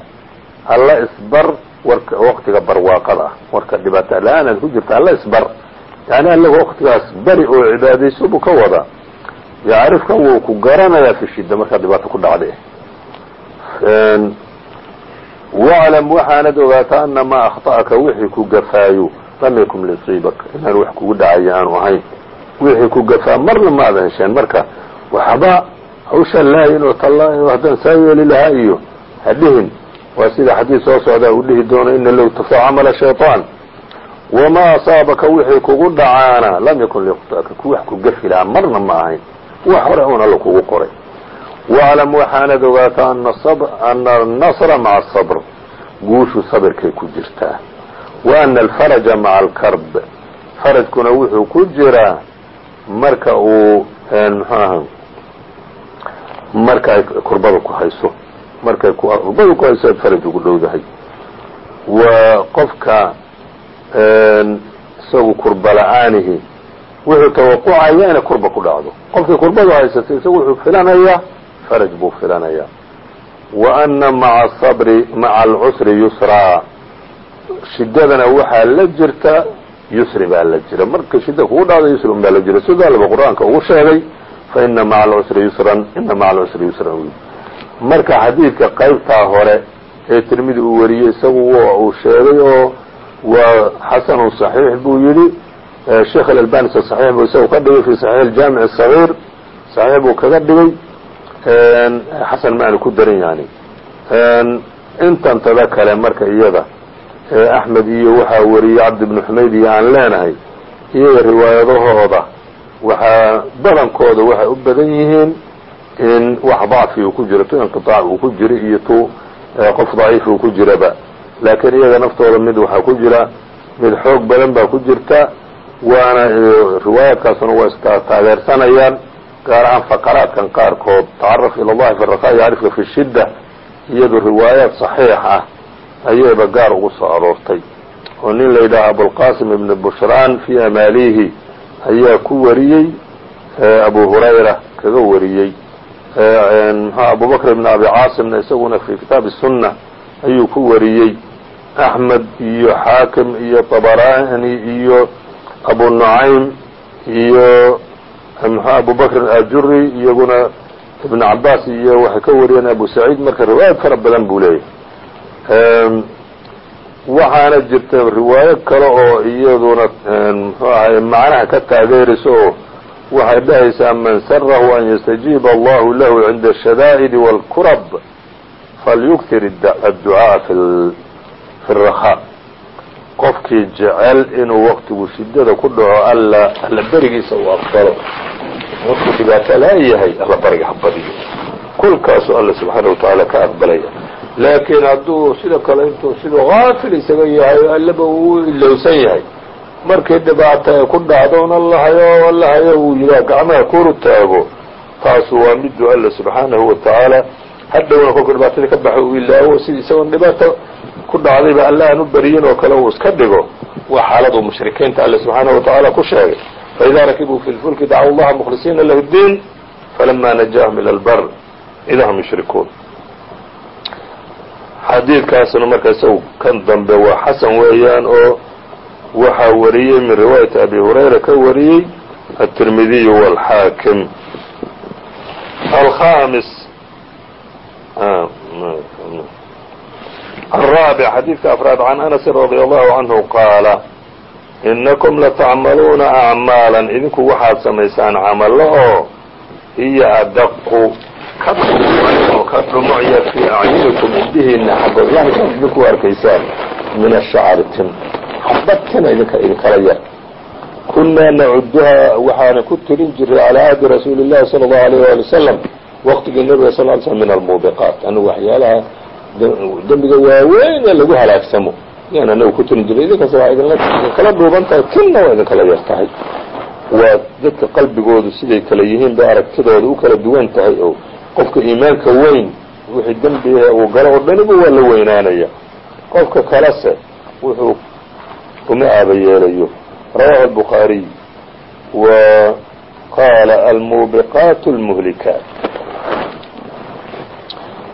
alla isbar warka waqtiga barwaaqada. Ah warka dhibaata la'aan aad ku jirta alla isbar. Yani alla waqtigaas bari oo cibaadayso buu ka wadaa yacrifka wuu ku garanayaa fi shida markaa dhibaato ku dhacday waclam waxaanad ogaataa ana maa akطa'aka wixii ku gafaayo lam yakun lisiibak. Inaan wax kugu dhacayo aanu ahayn. Wixii ku gafaa marna ma ada hesheen marka waxba hawshaan laayin oo tallaayo haddaan saa yeeli lahaa iyo hadhihin waa sida xadiis soo socdaa uu dhihi doono ina low tafa camala shayطaan wamaa asaabaka wixii kugu dhacaana lam yakun liqta'aka. Wax ku gafi marna ma ahayn. Wax hore un alla kugu qoray. Waclam waxaanad ogaataa ana anasra maca asabr guushu sabirkay ku jirtaa. Wa ana alfaraja maca alkarb. Farajkuna wuxuu ku jiraa marka uu mxuu aha marka ay kurbada ku hayso markay kurbada ku hayso faraj ugu dhowdahay wa qofka isagu kurba la'aanihi wuxuu tawaqucaya inay kurba ku dhacdo. Qofkii kurbadu haysatay isagu wuxuu filanayaa faraj buu filanayaa. Wa ana maca asabri maca alcusri yusraa shidadana waxaa la jirta yusri baa la jira. Marka shida kugu dhacdo yusri baa la jira. Sidoo alba qur'aanka ugu sheegay fa ina maca alcusri yusran ina maca alcusri yusran marka xadiidka qaybtaa hore ee tirmidi uu wariyey isagu uu sheegay oo waa xasanu صaxiix buu yidhi. Sheekh alalbani saxiix buu isagu ka dhigay fi saxiix aljaamic asagiir saxiix buu kaga dhigay. Xasan ma ku darin yani intantada kale marka iyada axmed iyo waxaa wariyey cabdi bnu xumayd iyo aan leenahay iyaga riwaayadahooda waxaa badankooda waxay u badan yihiin in wax dacfi uu ku jiro tu inqiطaac uu ku jiro iyo tu qof daciif uu ku jiraba. Laakiin iyaga naftooda mid waxaa ku jira mid xoog badan baa ku jirta waana riwaayaadkaasuna waa iska taageersanayaan gaar ahaan faqaraadkan qaarkood. Tacaraf ila allahi fi rakaa yacrifka fi shidda iyadu riwaayaad صaxiix ah ayayba gaar ugu soo aroortay. Oo nin la yidhaaha abulqasim ibn bushraan fi amaalihi ayaa ku wariyey abu hurayra kaga wariyey mxua abubakr ibn abi caasimna isaguna fi kitaab الsuna ayuu ku wariyey axmed iyo xaakim iyo طabarani iyo abu nucaym iyo mxua abu bakr ajuri iyaguna ibn cabaas iyo waxay ka wariyeen abu saciid marka riwaayad fara badan buu leeyahy waxaana jirta riwaayo kale oo iyaduna mxuu ahay macnaha ka taageerayso oo waxay dhahaysaa man sarahu an yastajiiba allahu lahu cinda الshadaa'id wاlkurab falyuktir adducaaءa fi الrakhaa qofkii jecel inuu waqtigu shidada ku dhaco alla alla berigiisa uu aqbalo markuu dhibaato laayahay alla bariga ha badiyo kolkaasuu alla subxaana watacaala ka aqbalaya laakiin hadduu sidoo kale intuu siduu kaafil isaga yahay allaba uu ilowsan yahay markii dhibaato ay ku dhacdona lahayo lahayo wuu yihaa gacmaha kuru taago. Taasu waa midu alla subxaanahu watacaala hadhowna kolkuu dhibaatada ka baxa uu ilaawo sida isagoon dhibaato ku dhacdayba alla aan u beriyin oo kale uu iska dhigo. Waa xaaladu mushrikiinta alle subxaanahu watacaala ku sheegay. Faidaa rakibuu fi lfulki dacaw allaha mukhlisiina lahu diin falama najaahum ila lbar idaa yushrikuun. Xadiidkaasna marka kan dambe waa xasan weeyaan oo waxaa wariyey min riwaayati abi hurayra ka wariyey التirmidiy wاlxaakim alhamis الرابع xadiidka afraad can أنس رadي الله عanه qaala inakum latacmaluuna acmaala idinku waxaad samaysaan camalo oo hiya adaqu ka oo ka dhumucya fii acyunikum indhihiina xaggood yani kaad idinku arkaysaan min ashacri tin dadkana idinka idinkala yar kunaa nacuduhaa waxaana ku tirin jiray calaa ahdi rasuuli llahi sala allahu alayh waali wasalam waqtigii nabiga sal l slm min almuubiqaat. Anu waxyaalaha dembiga waaweyn ee lagu halaagsamo. Yaan anagu ku tirin jiray idinkas waa idinkala dhuuban tahay kinna waa idinkala yar tahay. Waa dadka qalbigoodu siday kala yihiin bay aragtidooda u kala duwan tahay oo qofka iimaanka weyn wixii dembihe ah uu galo oo dhanibu waa la weynaanaya qofka kalese wuxuu uma aaba yeelayo rawahu الbukhaariy wa qala almubiqat اlmuhlikaat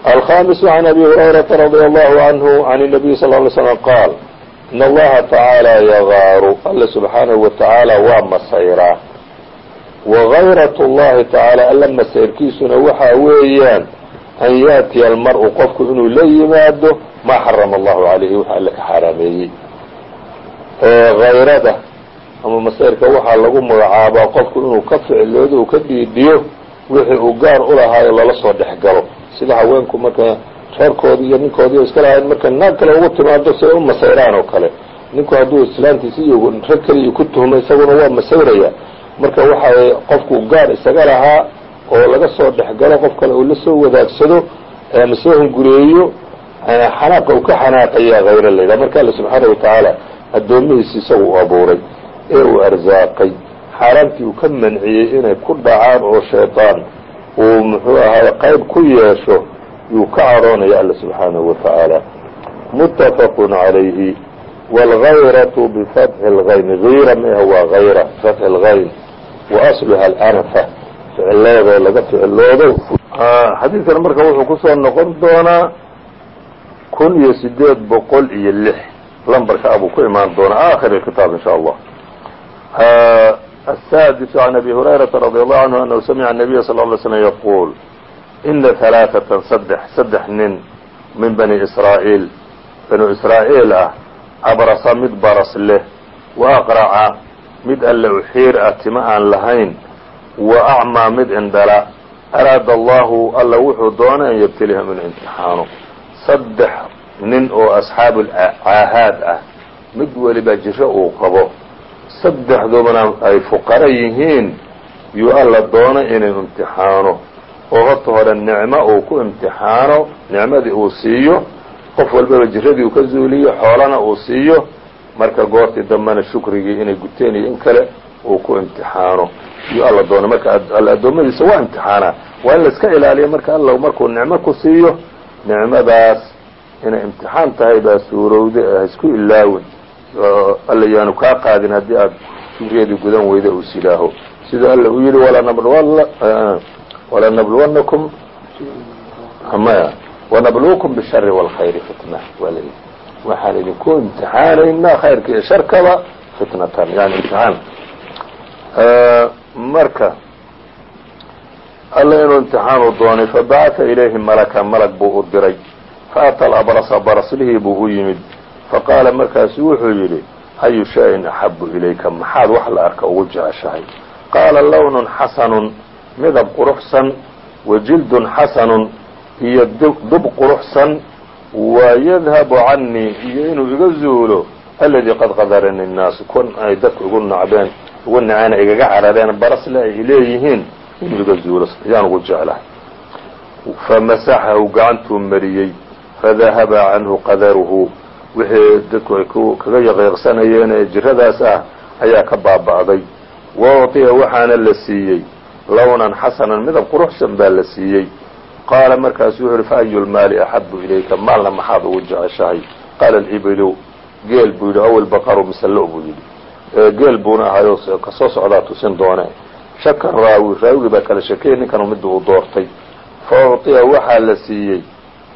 alkhamisu can abi hurayrata radi allahu canhu can الnabiy sal ly slm qaal in allaha tacaala yagaaru alla subxaanahu wa tacaala waa masayraa wagayrat اllahi tacaala alla masayrkiisuna waxaa weeyaan an yaatiya almar-u qofku inuu la yimaado maa xarama allahu calayhi waxa alle ka xaaraameeyey hayrada ama masayrka waxaa lagu magacaabaa qofku inuu ka ficiloodo uu ka dhiidhiyo wixii uu gaar u lahaayo lala soo dhex galo. Sida haweenku marka reerkoodi iyo ninkoodii iska lahayn marka naag kale ugu timaado siday u masayraan oo kale. Ninku hadduu islaantiisi iyo rag kaliya ku tuhmo isaguna waa masayraya. Marka waxa qofku gaar isaga lahaa oo laga soo dhex galo qof kale uu la soo wadaagsado ama soo hungureeyo xanaaqa uu ka xanaaqaya hayro layidhaha marka alle subxaana watacaala addoomihiisi isagu u abuuray ee uu arsaaqay xaaraamtii uu ka manciyey inay ku dhacaan oo shayطaan uu muxuu ahaay qayb ku yeesho yuu ka cadhoonaya alla subxaanahu watacaala mutafaqu calayhi wاlgayratu bifatxi اlgayn hayra meha waa hayra bifatxi اlgayn wa asluha alanafa ficiloodo laga ficiloodo xadiidkan marka wuxuu kusoo noqon doonaa kun iyo sideed boqol iyo lix lambarka abuu ku imaan doonaa aakhir kitaab in sha allah السادس عن أبي هريرة رضي الله عنه أنه سمع النبي صلى الله عليه وسلم يقول إن ثلاثة سدح سدح nin min بني إسرائيل بنو إسرائيل ah abrasa mid baras leh وأqرca mid alle u xiir ah tima aan lahayn وأcmىa mid indhala araada allahu alla wuxuu doonay an yبtlihim inuu imtixaano saddex nin oo asxaabu caahaad ah mid weliba jiro uu qabo saddexdoodana ay fuqaro yihiin yuu alla doonay inay imtixaano. Oo horta hore nicmo uu ku imtixaano nicmadii uu siiyo qof walbaba jiradii uu ka zuuliyo xoolana uu siiyo marka goortii dambena shukrigii inay guteen iyo in kale uu ku imtixaano. Yuu alla doonay marka addoommadiisa waa imtixaanaa waa in la iska ilaaliya marka alla markuu nicmo ku siiyo nicmadaas inay imtixaan tahay baa suurowda ha isku ilaawin. Alla yaanu kaa qaadin haddii aad shukrigeedii gudan weyda uu silaaho. Sida alla uu yihi walanabluwannakum maya wanabluukum bishari wاlkhayri fitna. Waa la yidhi. Waxaan idinku imtixaanaynaa khayrka iyo sharkaba fitnatan yani imtixaan. Marka alla inuu imtixaanu doonay fabacata ilayhi malaka malag buu u diray faata alabrasa baraslihii buu u yimid faqaala markaasu wuxuu yidhi ayu shayin axabu ilayka maxaad wax la arka ugu jeceshahay qaala lawnun xasanun midab quruxsan wa jildun xasanun iyo dub quruxsan wa yadhabu canii iyo inuu iga zuulo aladii qad qadarani الnaasu kun ay dadku igu nacbeen ugu naceena igaga carareen barasle ay leeyihiin inuu iga zuulo ayaan ugu jeclahay famasaxahu gacantuu mariyey fadahaba canhu qadaruhu wixii dadku ay kaga yaqiiqsanayeen ee jiradaas ah ayaa ka baaba'day wautiya waxaana la siiyey lawnan xasanan midab quruxsan baa la siiyey qaala markaasu wuxu uhi fa ayu lmaali axabu ilayka maalna maxaad ugu jeceshahay qaala alibilu geel buu yidhi awel baqaru misallo buu yidhi geel buuna ahayo ka soo socdaa tusin doone shaka raawi raawigii baa kala shakeyay ninkanu midda uu doortay fa uciya waxaa la siiyey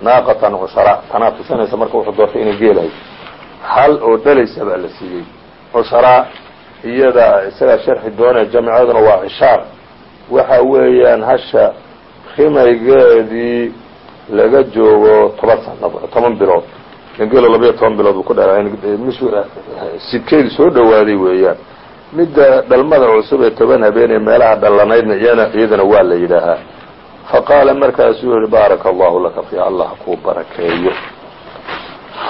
naaqatan cushara tanaa tusinaysa marka wuxuu doortay inay geelahay hal oo dhalaysa baa la siiyey. Cushara iyada isagaa sharxi doone jamicaduna waa cishaar. Waxa weeyaan hasha rimaygeedii laga joogo toban sano toban bilood. Gelo labayo toban bilood buu ku dhalaa sidkeedii soo dhawaaday weeyaan. Midda dhalmada cusub ee toban habeenee meelaha dhallanaydna iyana iyadana waa la yidhaahaa faqaala markaasuu yihi baaraka allahu laka fi allah kuu barakeeyo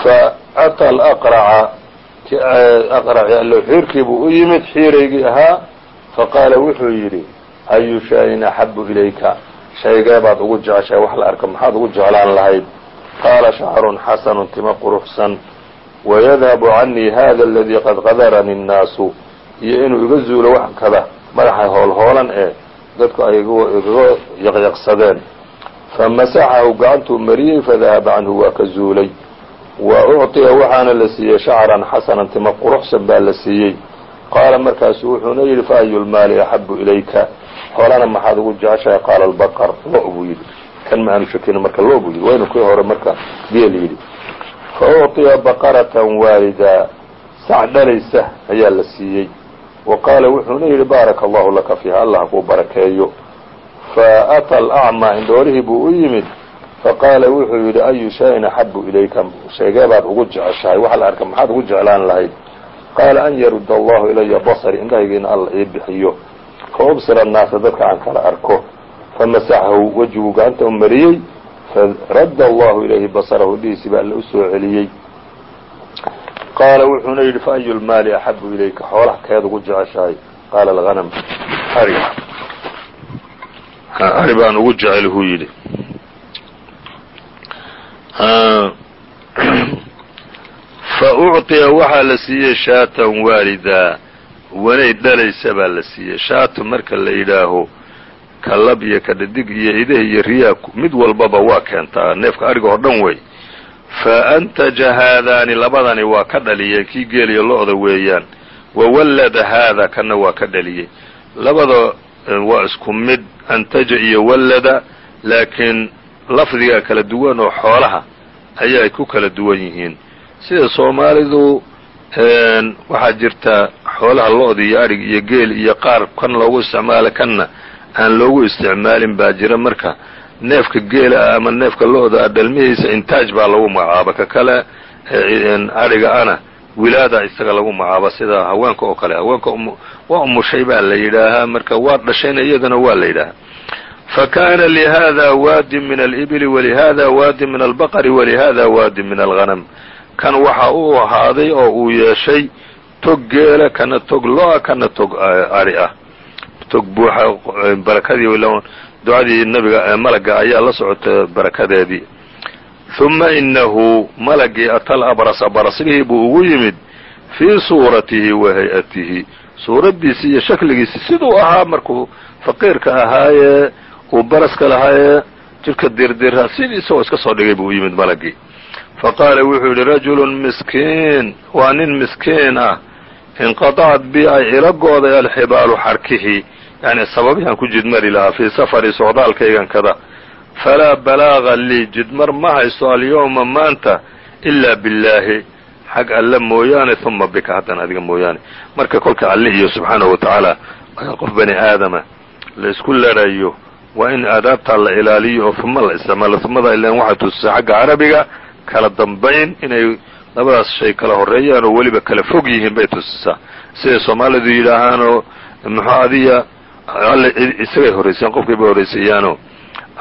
faata alaqraca aqraci allo xiirkiibuu u yimid xiiraygii ahaa faqaala wuxuu yidhi ayu shayin axabu ilayka shaygee baad ugu jeceshahay wax la arka maxaad ugu jeclaan lahayd qaala shacarun xasanun tima quruxsan wayadhabu canii hada aladii qad qadarani الnaasu iyo inuu iga zuulo wax madaxa hoolhoolan ee dadku ay igaga yaqyaqsadeen. Famasaxahu gacantuu mariyey fadahaba canhu waa ka zuulay. Wa ucطiya waxaana la siiyey shacran xasanan tima quruxsan baa la siiyey. Qaala markaasu wuxuuna yidhi fa ayu lmaali axabu ilayka? Xoolana maxaad ugu jeceshahay? Qaala albaqar lo buu yidhi. Kan ma aanu shakin marka lo buu yidhi. Waynu kii hore marka geel yidhi. Fa ucطiya baqaratan waalida sac dhalaysa ayaa la siiyey wa qaala wuxuuna yidhi baaraka allahu laka fiiha allah kuu barakeeyo. Faata alacmaa indhoolihii buu u yimid. Faqaala wuxuu yidhi ayu shayin axabu ilayka? Sheegee baad ugu jeceshahay waxa la arka maxaad ugu jeclaan lahayd? Qaala an yarudda allahu ilaya basari indhahaygiina alla ii bixiyo. Fa ubsira annaasa dadka aan kala arko. Famasaxahu wejiguu gacanta u mariyey. Faradda allahu ilayhi basarahu indhihiisii baa alla u celiyey qaala wuxuuna yidhi fa ayu lmaali axabu ilayka? Xoolaha keed ugu jeceshahay qaala alhanam ari. Ari baan ugu jecel huu yidhi. Fa ucطiya waxaa la siiyey shaatan waalida wanay dhalaysa baa la siiyey. Shaatu marka la yidhaaho kalab iyo kadhadig iyo idah iyo riyaa mid walbaba waa keentaa neefka ariga oo dhan wey fa antaja haadaani labadani waa ka dhaliyeen kii geeliyo lo-da weeyaan. Wa wallada haada kana waa ka dhaliyey labada waa isku mid antaja iyo wallada laakiin lafdiga kala duwan oo xoolaha ayaa ay ku kala duwan yihiin. Sida soomaalidu waxaa jirta xoolaha lo-da iyo arig iyo geel iyo qaar kan loogu isticmaala kanna aan loogu isticmaalin baa jira marka neefka geela ama neefka lo-da dhalmihiisa intaaj baa lagu magacaaba ka kale ariga ana wilaada isaga lagu magacaaba sida haweenka oo kale. Haweenka waa umushay baa la yidhaahaa marka waa dhashayna iyadana waa la yidhaahaa fakana lihada waadi min alibili walihada waadi min albaqari walihada waadi min alghanam. Kan waxa uu ahaaday oo uu yeeshay tog geela kana tog lo'a kana tog ari ah. Tog buuxa barakadii ducadii nabiga malaga ayaa la socota barakadeedii. ثuma inahu malagii atal abrasa baraslihii buu ugu yimid fii suuratihi wa hay'atihi. Suuraddiisi iyo shakligiisi siduu ahaa markuu faqiirka ahaayee uu baraska lahaayee jidhka dirdiraa sidii isagoo iska soo dhigay buu u yimid malagii. Faqaala wuxuu yidhi rajulun miskiin waa nin miskiin ah. Inqaطacat bi ay ila gooday alxibaalu xarkihii yani sababihan ku jidmari lahaa fii safari socdaalkaygan kada. Falaa balaaga lii jidmar ma haysto alyawma maanta ilaa billaahi. Xag alle mooyaane uma bika haddana adiga mooyaane. Marka kolka alle iyo subxaanahu wa tacaala qof bani aadama la isku larayo waa in aadaabtaa la ilaaliyo oo uma la isticmaalo. Umada ilan waxay tusisaa xagga carabiga kala dambayn inay labadaas shay kala horeeyaan oo weliba kala fog yihiin bay tusisaa. Siday soomaalidu yidhaahaanoo muxuu adiya alle isagay horraysayaan qofkay bay horraysayaanoo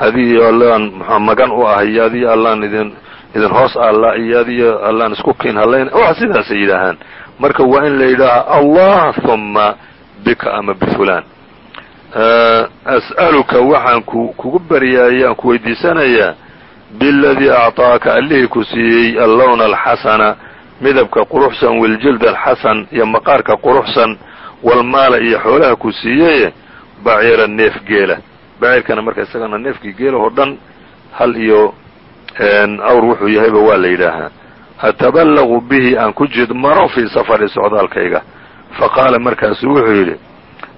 adiyo allaan mxua magan u ah iyo adiyo allaan idin idin hoos alla iyo adiyo allaan isku kiin hallayn. Wax sidaasay yidhaahaan. Marka waa in la yidhaaha allah huma bika ama bifulaan as'aluka waxaan ku kugu baryaayay aan ku weydiisanayaa biladii acطaaka allihii ku siiyey allowna alxasana midabka quruxsan wiljilda alxasan iyo maqaarka quruxsan walmaala iyo xoolaha ku siiyeye baciira neef geela. Baciirkana marka isagana neefkii geelahoo dhan hal iyo awr wuxuu yahayba waa la yidhaahaa. Ataballaqu bihi aan ku jidmaro fii safari socdaalkayga. Faqaala markaasu wuxuu yidhi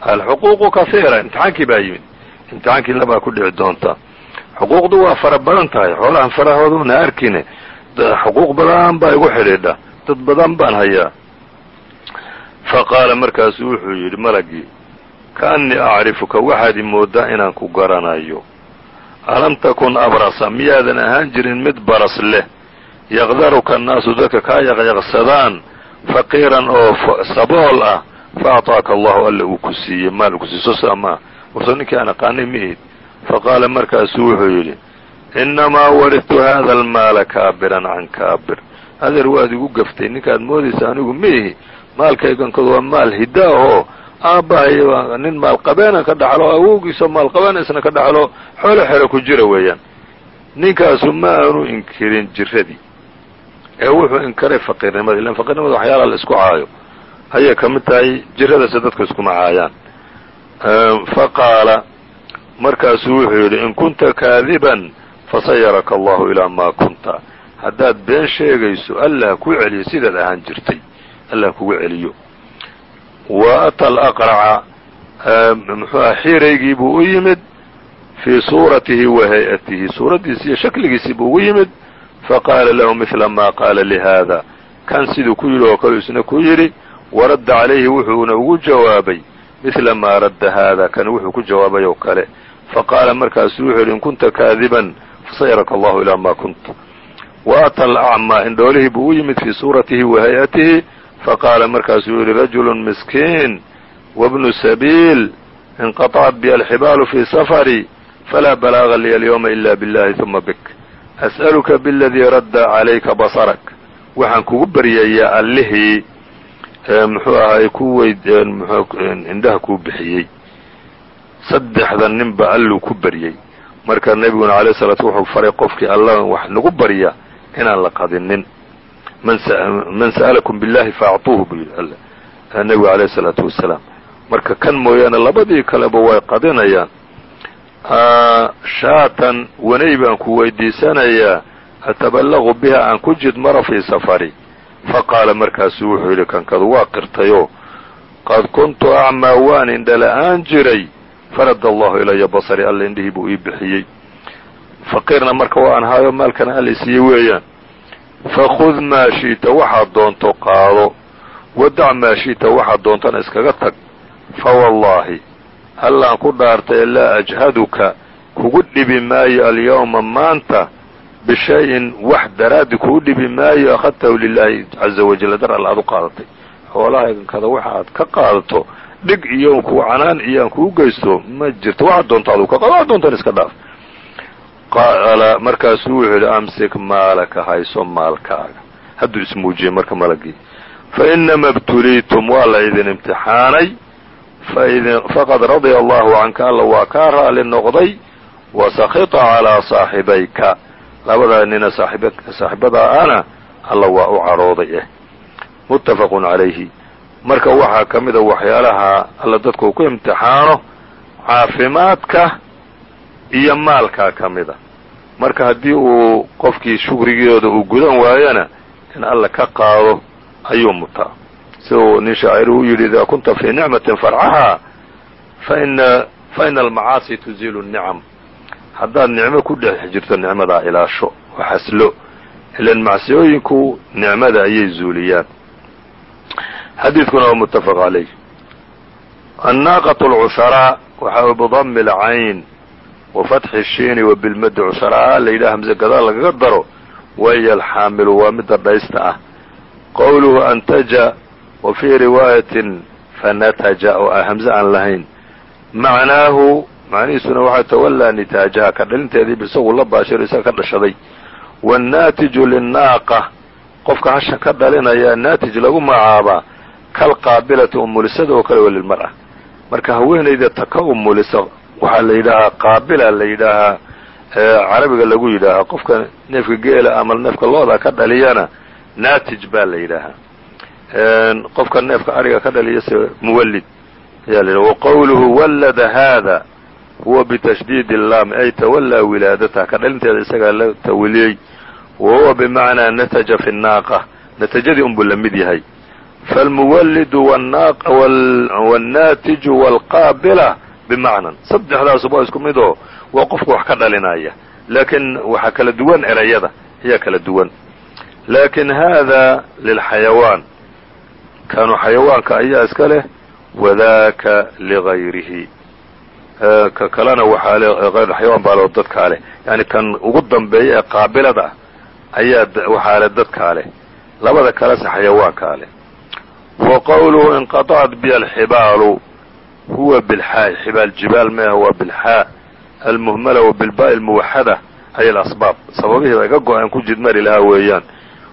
alxuquuqu kahiira imtixaankii baa yimid. Imtixaankii labaa ku dhici doonta. Xuquuqdu waa fara badan tahay xoolahan farahooduna arkine. Xuquuq badan baa igu xidhiidha dad badan baan hayaa. Faqaala markaasu wuxuu yidhi malagii kaannii acrifuka waxaad i mooddaa inaan ku garanayo. Alam takun abrasa miyaadan ahaan jirin mid baras leh. Yaqdaruka annaasu dadka kaa yaqyaqsadaan. Faqiiran oo sabool ah. Fa acطaaka allahu alla uu ku siiyey maal ku siiso saa maa warso ninkii aan aqaanay ma ihid faqaala markaasuu wuxuu yidhi innamaa waridtu hada almaala kaabiran can kaabir. Adeer waad igu gaftay ninkaad moodaysa anigu ma ihi maalkaygankadu waa maal hidda ahoo aabbahay nin maalqabeena ka dhaxlo awowgiisao maalqabeenaisna ka dhaxlo xoolo xero ku jira weeyaan. Ninkaasu ma aanu inkirin jiradii ee wuxuu inkaray faqiirnimada ilan faqiirnimada waxyaalaha la isku caayo. Ayay ka mid tahay jiradase dadka iskuma caayaan. Fa qaala markaasuu wuxuu yidhi in kunta kaadiban fasayaraka allahu ilaa maa kunta. Haddaad been sheegayso allah kuu celiyo sidaad ahaan jirtay. Allah kugu celiyo wa ata alaqraca muxuuha xiiraygii buu u yimid fii suuratihi wa hay'atihi suuraddiisi iyo shakligiisii buu ugu yimid faqaala lahu midla maa qaala lihaada kan siduu ku yidhi oo kale isna ku yidhi waradda calayhi wuxuuna ugu jawaabay midla maa radda haada kan wuxuu ku jawaabay oo kale faqaala markaasuu wuxuu yidhi in kunta kaadiban fasayaraka allahu ilaa maa kunta wa ata alacmaa indhoolihii buu u yimid fii suuratihi wa hay'atihi faqaala markaasuu yidhi rajulu miskiin wabnu sabiil inqaطacat bi alxibaalu fii safari falaa balaaga liya alyowma ila billahi uma bik as'aluka biladii radda calayka basarak waxaan kugu baryayaa allihii muxuu ku kuweyd indhaha kuu bixiyey saddexda ninba alluu ku baryey marka nebiguna alay slatu wuxuu faray qofkii alla wax nagu barya inaan la qadinin man sa'alakum billahi faacطuuhu buu yidhi nebigu alayh salaatu wasalaam marka kan mooyaane labadii kaleba way qadinayaan. Shaatan wanay baan ku weydiisanayaa ataballaqu biha aan ku jid mara fii safari. Faqaala markaasuu wuxuu yidhi kankadu waa qirtayoo qad kuntu acmaa waan indhala-aan jiray. Farada allahu ilaya basari alla indhihii buu ii bixiyey. Faqiirna marka waan haayo maalkana alla isiiye weeyaan fakhud maa shi'ta waxaad doonto qaado wadac maa shi'ta waxaad doontana iskaga tag fawallaahi allaan ku dhaartay laa ajhaduka kugu dhibi maayo alyawma maanta bishayin wax daraaddi kugu dhibi maayo akhadtahu lilaahi caza wajalla dar alla aad u qaadatay xoolahaygankada waxa aad ka qaadato dhig iyo ku canaan iyo aan kuu geysto ma jirto waxaad doonto aduu ka qaado waxaad doontaan iska dhaaf qaala markaasuu wuxuu yidhi amsik maalaka hayso maalkaaga. Hadduu ismuujiyey marka malagii fa inama ibtuliitum waa la idin imtixaanay. Faqad radya allahu canka alla waa kaa raali noqday. Wa sakita calaa saaxibayka. Labadaa nina saaxibadaa ana alla waa u cadhooday eh. Muttafaqun calayhi. Marka waxaa ka mida waxyaalaha alla dadku ku imtixaano caafimaadka iyo maalkaa ka mida marka haddii uu qofkii shukrigooda uu gudan waayana in alla ka qaado ayuu mutaa siduu nin shaaciru u yidhi idaa kunta fii nicmatin farcahaa faina faina almacaasi tuziilu الnicam haddaad nicmo ku dhex jirto nicmadaa ilaasho oo xaslo ilan macsiyooyinku nicmada ayay zuuliyaan xadiidkuna waa muttafaq calayh annaaqaة اlcusharaa waxaa bidami اlcayn wa fatxi الshiini wa bilmadi cusharaa la yidhaha hamse gadaal lagaga daro waya alxaamilu waa midda dhaysta ah qowluhu antaja wa fii riwaayatin fanataja oo ah hamse aan lahayn macnaahu macnihiisuna waxaa tawallaa nitaajaha ka dhalinteediiba isagu la baashiro isaga ka dhashaday waannaatiju linnaaqa qofka hasha ka dhalinaya naatij lagu magacaabaa kalqaabilati umulisada oo kale wa lilmar'a marka haweenayda ta ka umulisa waxaa la yidhaahaa qaabila la yidhaahaa carabiga lagu yidhaahaa qofka neefka geela ama neefka looda ka dhaliyana naatij baa la yidhaahaa qofka neefka ariga ka dhaliya se muwallid ayaa la yidhaha waqowluhu wallada haada huwa bitashdiid اllaam ay tawallaa wilaadataha ka dhalinteeda isagaa la tawiliyey wa huwa bimacnaa nataja fi الnaaqa natajadii unbuu la mid yahay falmuwallidu wاnnaatiju wاlqaabila bimacnan saddexdaas waa isku mid oo waa qofka wax ka dhalinaya laakiin waxaa kala duwan erayada ayaa kala duwan laakiin hada lilxayawaan kanu xayawaanka ayaa iska leh wadaka ligayrihi ka kalena waxaa le hayr xayawaan baa loo dadkaa leh yani kan ugu dambeeya ee qaabilada ayaa waxaa le dadkaa leh labada kalese xayawaankaa leh wa qowluhu inqaطacat bi alxibaalu huwa bilxaa xibaal jibaal meah waa bilxaa almuhmala wa bilbaa'i almuwaxada ay alasbaab sababihii ba iga go'aan ku jidmari lahaa weeyaan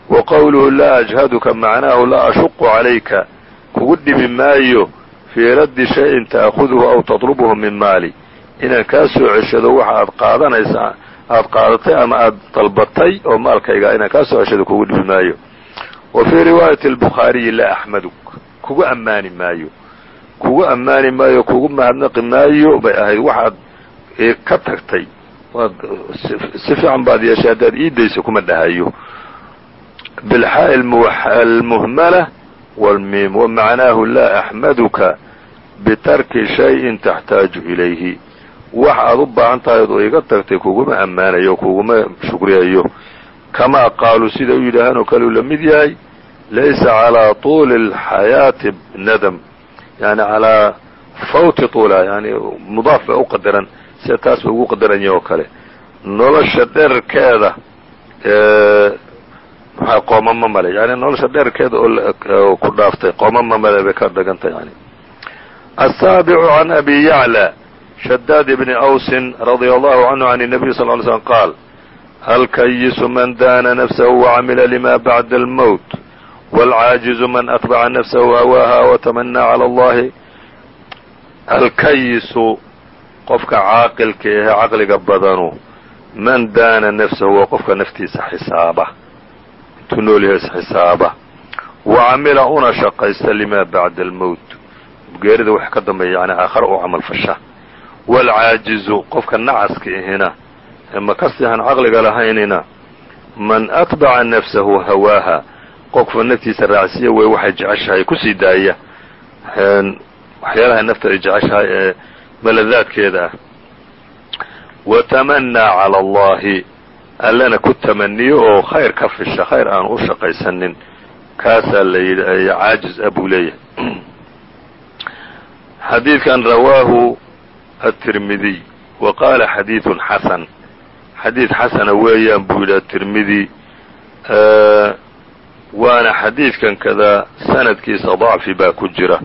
wa qowluhu laa ajhaduka macnaahu laa ashuqu calayka kugu dhibi maayo fii raddi shay-in ta'khuduhu aw tatlubuhu min maali inaan kaa soo ceshado waxa aad qaadanaysaa aad qaadatay ama aad dalbatay oo maalkayga inaan kaa soo ceshado kugu dhibi maayo wa fii riwaayati albukhaariyi laa axmaduk kugu ammaani maayo kugu ammaani maayo kugu mahadnaqi maayo bay ahayd waxaad ka tagtay. Waad si fiican baad yeeshay haddaad iidaysa kuma dhahayo bilxaa almuhmala wlmiim wamacnaahu laa axmaduka bitarki shayin taxtaaju ilayhi. Wax aad u baahan tahay oo iga tagtay kuguma ammaanayo kuguma shukriyayo. Kamaa qaaluu siday u yidhaahaan oo kale uu la mid yahay laysa calaa tuuli اlxayaati nadam yani calaa fawti tuula yani mudaaf ba u qadaran sida taas ba ugu qadaran yahi oo kale nolosha dherkeeda maxaa qoomama male yani nolosha dherkeeda oo ku dhaaftay qoomama male bay ka dhaganta yani الsaaبع عن أbي يعلى شhdاd بن أوس رضي الله عنه عن النبي صلى اه عليه وسلم قال الكيس من dاn نفسه وعمل لma بعد الموت والعاaجز من أتبع نفسه هواها وتمنى على اللhi alkayisu qofka caaqilka ahe caqliga badanu man daana nafsahu waa qofka naftiisa xisaaba intuu nool yahay isxisaaba wa camila una shaqaysta lima bacda almowt geerida wax ka dambeeya yani aakhare u camal fasha waalcaajizu qofka nacaska ihina ee makasti aan caqliga lahaynina man atbaca nafsahu hawaaha qofka naftiisa raacsiya wey waxay jeceshahay ku sii daaya. Waxyaalaha nafta ay jeceshahay ee maladaadkeeda ah wa tamanaa cala allahi allana ku tamaniyo oo khayr ka fisha khayr aan u shaqaysanin. Kaasaa la yidhi caajiz a buu leeyahay. Xadiidkan rawaahu aلtirmidiy wa qaala xadiidun xasan. Xadiid xasana weeyaan buu yidhi aلtirmidi waana xadiidkan kada sanadkiisa dacfi baa ku jira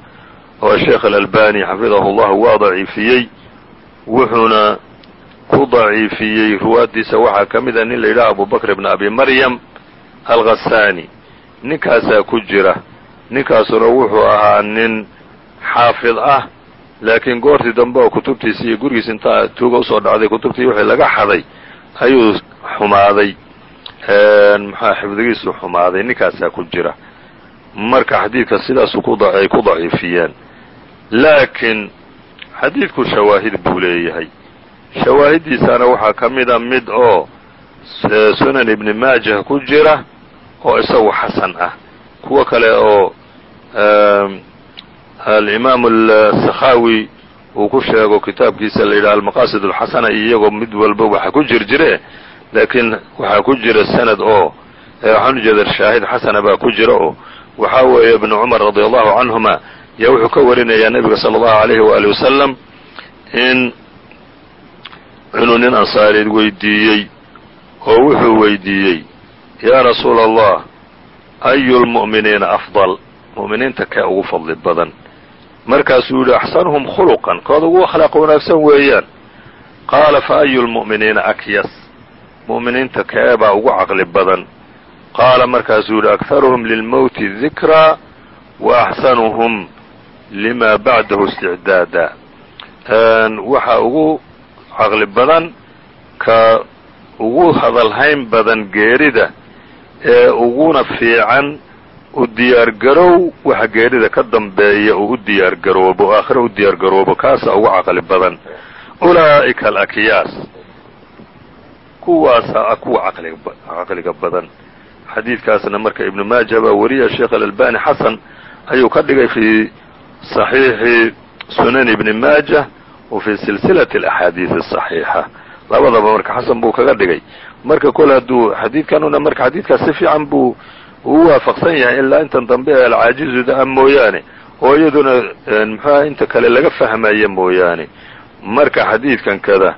oo sheekh alalbani xafidahu llahu waa daciifiyey wuxuuna ku daciifiyey ruwaaddiisa waxaa ka mid a nin la yidhaha abu bakr ibn abi maryam alghasani ninkaasaa ku jira ninkaasuna wuxuu ahaa nin xaafid ah laakiin goortii dambe oo kutubtiisi iyo gurigiis intaa tuuga u soo dhacday kutubtii wixii laga xaday ayuu xumaaday maxaa xifdigiisu xumaaday ninkaasaa ku jira. Marka xadiidka sidaasu ay ku daciifiyeen laakiin xadiidku shawaahid buu leeyahay. Shawaahiddiisana waxaa ka mida mid oo sunan ibni maajah ku jira oo isagu xasan ah. Kuwo kale oo alimaam asakhawi uu ku sheego kitaabkiisa la yidhaha almaqaasid alxasana iyagoo mid walba waxa ku jir jire laakiin waxaa ku jira sanad oo waxaan ujeeda shaahid xasana baa ku jira oo waxaa weeye ibnu cumar radi allahu canhuma yaa wuxuu ka warinayaa nebiga sala allahu alayhi waali wasalam in inuu nin ansaareed weydiiyey oo wuxuu weydiiyey yaa rasuula allah ayu lmu'miniina afdal? Mu'miniinta kee ugu fadli badan. Markaasuu yidhi axsanuhum khuluqan. Kooda ugu akhlaaq wanaagsan weeyaan. Qaala fa ayu lmu'miniina akyas mu'miniinta kee baa ugu caqli badan. Qaala markaasuu yidhi akharuhum lilmowti dikraa wa axsanuhum lima bacdahu isticdaada. Waxa ugu caqli badan ka ugu hadalhayn badan geerida ee uguna fiican u diyaargarow waxa geerida ka dambeeya uu u diyaargaroobo aakhira u diyaargaroobo kaasaa ugu caqli badan. Ulaa'ika alakyaas kuwaasaa kuwa caqliga badan. Xadiidkaasna marka ibnu maaja baa weriya sheekh alalbani xasan ayuu ka dhigay fii صaxiixi sunan ibni maaja wa fii silsilati alaxaadiid asaxiixa labadaba marka xasan buu kaga dhigay. Marka kole hadduu xadiidkanuna marka xadiidkaas si fiican buu uu waafaqsan yahay ilaa intan dambe ee alcaajizu da'a mooyaane oo iyaduna muxuuha inta kale laga fahmaya mooyaane. Marka xadiidkan kada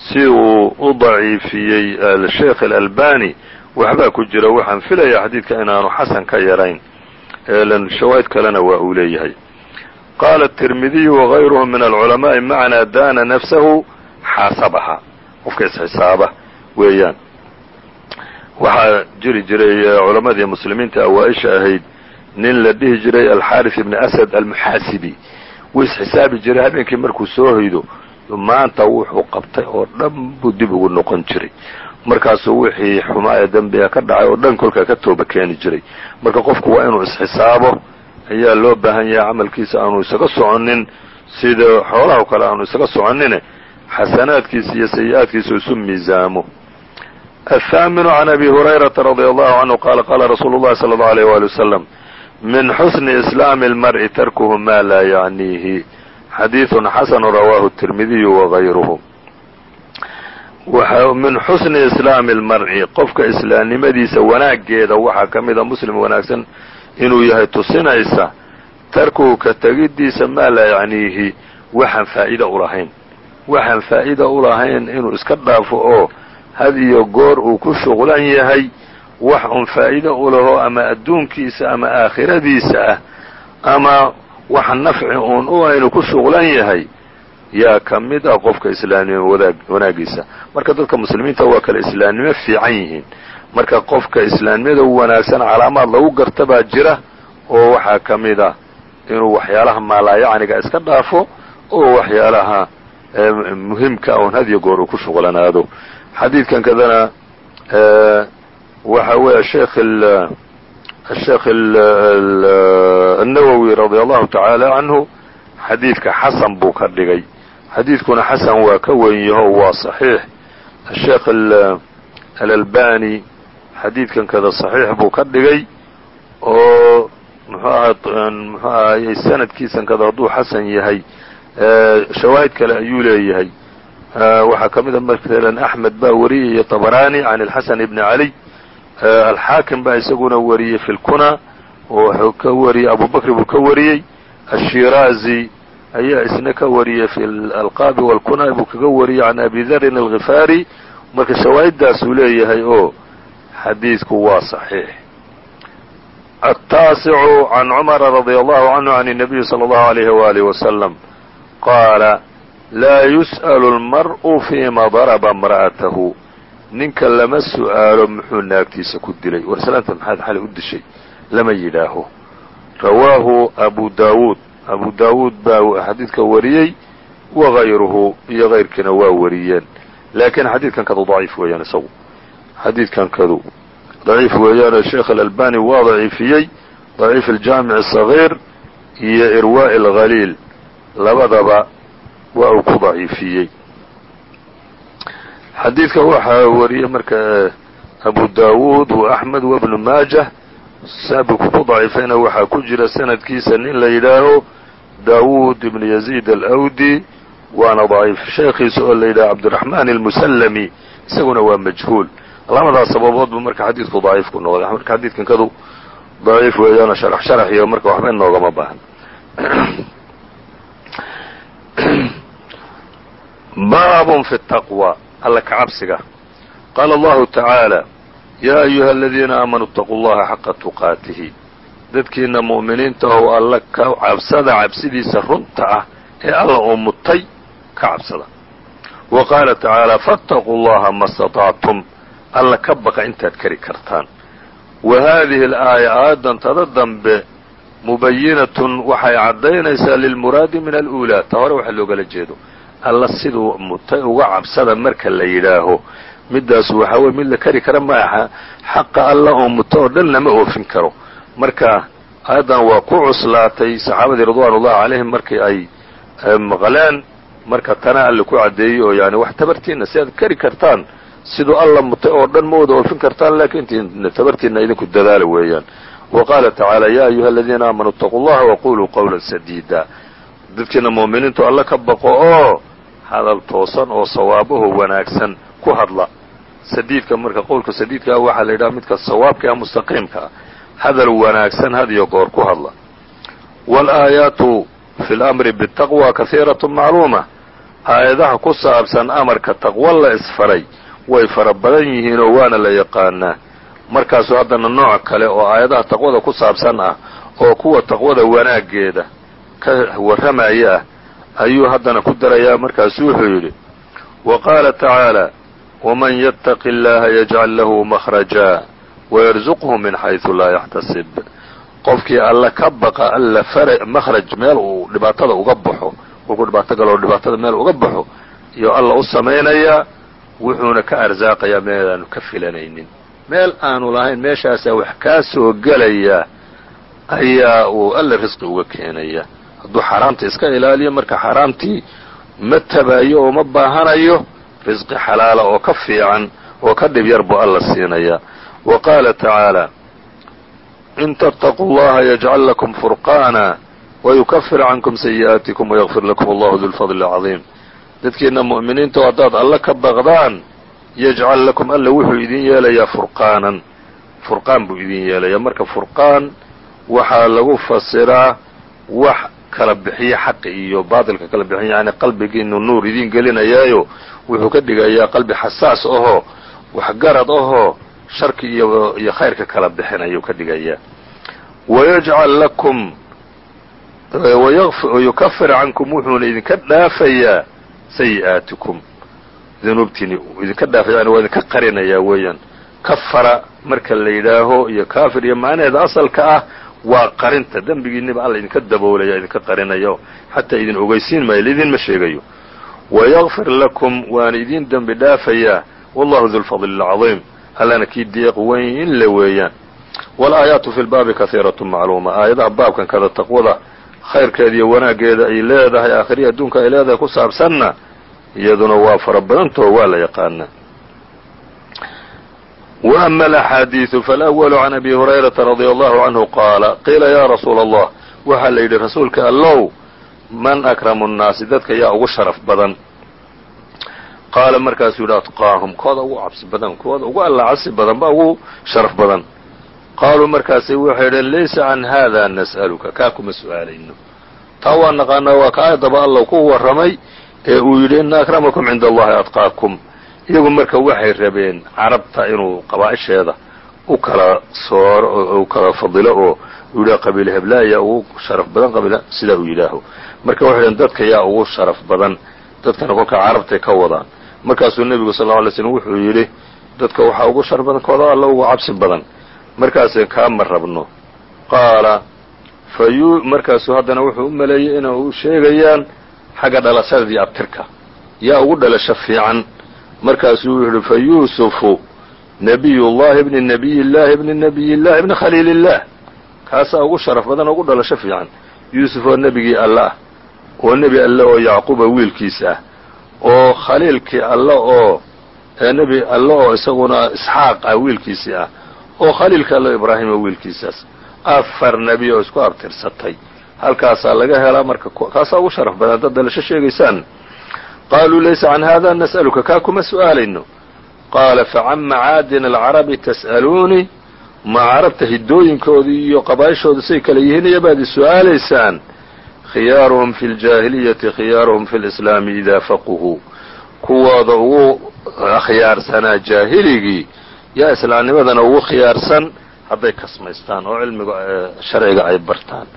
si uu u daciifiyey sheekh alalbani waxbaa ku jira waxaan filaya xadiidka inaanu xasan ka yarayn shawaahid kalena waa uu leeyahay qaala التirmidiyu وغayruhu min alculamaaءi macnaa daana nafsahu xaasabaha qofka isxisaaba weeyaan waxaa jiri jiray culamadii muslimiinta awaa-isha ahayd nin la dhihi jiray alxaris ibni asad almuxaasibi wuu isxisaabi jiray habeenkii markuu soo hoydo maanta wuxuu qabtay oo dhan buu dib ugu noqon jiray markaasuu wixii xumaa ee dembiga ka dhacay oo dhan kolkaa ka tooba keeni jiray marka qofku waa inuu isxisaabo ayaa loo baahan yahay camalkiisa aanu isaga soconin sida xoolaha kale aanu isaga soconine xasanaadkiisa iyo sayi-aadkiisa isu miisaamo الثامن عن أبي هريرة رضي الله عنه قال قال رsuل اللhi صلى الله عليه وaلي وسلم من حسن إسلام المرء تركه ma lا يعنيه xadيiث xسن رواه الترمذي وغيره min xusni islaami اlmar'i qofka islaamnimadiisa wanaageeda waxaa ka mida muslim wanaagsan inuu yahay tusinaysa tarkuhu ka tegidiisa maa laa yacniihi waxaan faa'iida ulahayn waxaan faa'iida ulahayn inuu iska dhaafo oo had iyo goor uu ku shuqlan yahay wax un faa'iido ulaho ama adduunkiisa ama aakhiradiisa ah ama wax nafci uun u aynu ku shuqlan yahay yaa ka mid ah qofka islaamnimo wanaagiisa marka dadka muslimiinta waa kale islaamnimo fiican yihiin. Marka qofka islaamnimada wanaagsan calaamaad lagu garta baa jira oo waxaa ka mid ah inuu waxyaalaha maalaayacniga iska dhaafo oo waxyaalaha muhimka un had iyo goor uu ku shuqlanaado xadiidkan kadana waxa weeye sheekh الsheekh الnawowi radي allahu taعaalى canhu xadiidka xasan buu ka dhigay xadiidkuna xasan waa ka weyn yaho waa صaxiix الsheekh alalbani xadiidkan kada صaxiix buu ka dhigay oo mxu ahayey sanadkiisan kada hadduu xasan yahay shawaahid kale ayuu leeyahay waxaa ka mid a matalan axmed baa wariyay iyo طabrani can اlxasan ibni cali alxaakim baa isaguna wariyey fi lkuna oo ka wariyey abu bakri buu ka wariyey ashiraazi ayaa isna ka wariyey fi alqaabi walkuna buu kaga wariyey can abi darin alghifaari marka shawaahiddaasuu leeyahay oo xadiidku waa صaxiix التاaسع عن cمر رضي الله عنه عن النبي صلى الله عليه وآله وسلم qاaل laa يسأل المرء فيma ضربa امرأته ninka lama su'aalo muxuu naagtiisa ku dilay. War salaanta maxaad xali u dishay? Lama yidhaaho. Rawaahu abu daawuud. Abu daawuud baa xadiidka wariyey wagayruhu iyo hayrkiina waa wariyeen. Laakiin xadiidkankadu daciif weeyaan isagu. Xadiidkankadu daciif weeyaane sheekh alalbani waa daciifiyey. Daciif aljaamic asagiir iyo irwaa'i alghaliil. Labadaba waa uu ku daciifiyey xadiidka waxaa wariyey marka abu daawuud wa axmed wabnu maajah saabku ku daciifayna waxaa ku jira sanadkiisa nin la yidhaaho daawuud ibn yaziid alawdi waana daciif sheekhiisa oo la yidhaho cabdiraxmaan almusallami isaguna waa majhuul. Labadaas sababood buu marka xadiidku daciif ku noqday. Marka xadiidkan kadu daciif weeyaano sharax sharax iyo marka waxba inoogama baahan. Baabun fi taqwa alla ka cabsiga. Qaala allahu tacaala yaa ayuha aladiina aamanuu itaquu llaha xaqa tuqaatihi. Dadkiinna mu'miniinta ow alla ka cabsada cabsidiisa runta ah ee alla uu mutay ka cabsada. Wa qaala tacaala faataquu allaha ma statactum alla ka baqa intaad kari kartaan. Wa haadihi alaaya aayadan tada dambe mubayinatun waxay caddaynaysaa lilmuraadi min aluulaa. Ta hore waxa loogala jeedo alla siduu mutay uga cabsada marka la yidhaaho. Middaas waxaa weye mid la kari kara maaha xaqa alla oo muto oo dhan lama oofin karo. Marka aayaddan waa ku cuslaatay saxaabadii ridwaan ullahi calayhim markii ay maqleen marka tana alle ku caddeeyey oo yani wax tabartiinna si aad kari kartaan siduu alla mutay oo dhan ma oofin kartaan laakiin tabartiinna idinku dadaala weeyaan. Wa qaala tacaala yaa ayuha aladiina aamanuu itaquu llaha waquluu qawlan sadiida. Dadkiina mu'miniintu alla ka baqo oo hadal toosan oo sawaabaho wanaagsan ku hadla. Sadiidka marka qowlka sadiidkaa waxaa la yidhaha midka sawaabka ee mustaqiimka ah. Hadal wanaagsan had iyo goor ku hadla. Waalaayaatu fi lamri bitaqwa kahiiratu macluuma. Aayadaha ku saabsan amarka taqwo la isfaray way fara badan yihiinoo waana la yaqaanaa. Markaasuu haddana nooc kale oo aayadaha taqwada ku saabsan ah oo kuwa taqwada wanaaggeeda ka warramaya ah ayuu haddana ku darayaa markaasu wuxuu yidhi wa qaala tacaala waman yattaqi اllaha yajcal lahu makhraja wayarzuqhu min xaysu laa yaxtasib. Qofkii alla ka baqa alla makhraj meel uu dhibaatada uga baxo kolkuu dhibaato galoo dhibaatada meel uga baxo iyo alla u samaynayaa wuxuuna ka arsaaqayaa meel aanu ka filanaynin. Meel aanu lahayn meeshaasaa wax kaa soo gelaya ayaa uu alla risqi uga keenaya hadduu xaaraamta iska ilaaliyo marka xaaraamtii ma tabaayo oo ma baahanayo risqi xalaala oo ka fiican oo ka dhib yar buu alla siinaya wa qaala tacaala in tattaquu llaha yajcal lakum furqaana wayukafir cankum sayi'aatikum wayغfir lakum allahu du lfadli alcadiim dadkiina mu'miniinta haddaad alle ka baqdaan yajcal lakum alla wuxuu idin yeelayaa furqaanan. Furqaan buu idin yeelayaa. Marka furqaan waxaa lagu fasiraa wax kala bixiya xaqi iyo baatilka kala bixiya yani qalbigiinu nuur idin gelinayaayo wuxuu ka dhigayaa qalbi xasaas ahoo waxgarad ahoo sharki iyo iyo khayrka kala bixinayuu ka dhigayaa. Wayajcal lakum wayukafir cankum wuxuuna idinka dhaafayaa sayi'aatikum. Dunuubtiini idinka dhaafaya yani waa idinka qarinayaa weeyaan. Kafara marka la yidhaaho iyo kaafir iyo macnaheeda asalka ah waa qarinta dembigiiniba alla idinka daboolaya idinka qarinayo. Xataa idin ogeysiin maayo laidinma sheegayo. Wayakfir lakum waana idin dembi dhaafayaa. Wallahu du lfadli alcadiim allana kii deeq weyn le weeyaan. Walaayaatu fi lbaabi kahiiratu macluuma. Aayadaha baabkan kada taqwada khayrkeeda iyo wanaaggeeda ay leedahay aakhiriya adduunka ay leedahay ku saabsanna iyaduna waa fara badantao waa la yaqaanaa wa ama alaxaadiidu falأwalu can abi hurayrata radia allahu canhu qaala qiila ya rasuula allah waxaa la yidhi rasuulka allow man akramu nnaasi dadka yaa ugu sharaf badan qaala markaasuu yidhi atqaahum kooda ugu cabsi badan kooda ugu alla cabsi badan ba ugu sharaf badan qaaluu markaasay waxay idheen laysa can hada nas'aluka kaa kuma su'aalayno taa waa naqaanaa waa ka aayadaba alla ku warramay ee uu yidhi ina akramakum cinda allahi atqaakum iyagu marka waxay rabeen carabta inuu qabaa'isheeda u kala sooro oo u kala fadilo oo uu yidhaha qabiil heblaaya ugu sharaf badan qabiil sidaa uu yidhaaho. Marka waxay dhaheen dadka yaa ugu sharaf badan dadkana kolka carabtay ka wadaan. Markaasuu nebigu sal lla alay slm wuxuu yidhi dadka waxaa ugu sharaf badan kooda alla ugu cabsi badan. Markaasay kaama rabno. Qaala fayu markaasuu haddana wuxuu u maleeyey ina u sheegayaan xagga dhalashadii abtirka. Yaa ugu dhalasho fiican markaasuu yihi fa yuusufu nabiy llahi bni nabiy llahi bni nabiy llah ibni khaliil illah kaasaa ugu sharaf badan oo ugu dhalasho fiican. Yuusuf oo nebigii alle ah oo nebi alle oo yacquuba wiilkiis ah oo khaliilkii alle oo nebi alle oo isaguna isxaaq ah wiilkiisii ah oo khaliilka alle ibraahima wiilkiisaas afar nebi oo isku abtirsatay. Halkaasaa laga helaa marka kaasaa ugu sharaf badan haddaad dhalasho sheegaysaan qaaluu laysa can hada nas'aluka kaa kuma su'aalayno qaala facan macaadin alcarabi tas'aluunii ma carabta hiddooyinkoodii iyo qabaa'ishooda say kala yihiin iyo baad i su'aalaysaan khiyaaruhum fi ljaahiliyati khiyaaruhum fi lislaami idaa faquhuu kuwooda ugu khiyaarsanaa jaahiligii yaa islaamnimadana ugu khiyaarsan hadday kasmaystaan oo cilmiga sharciga ay bartaan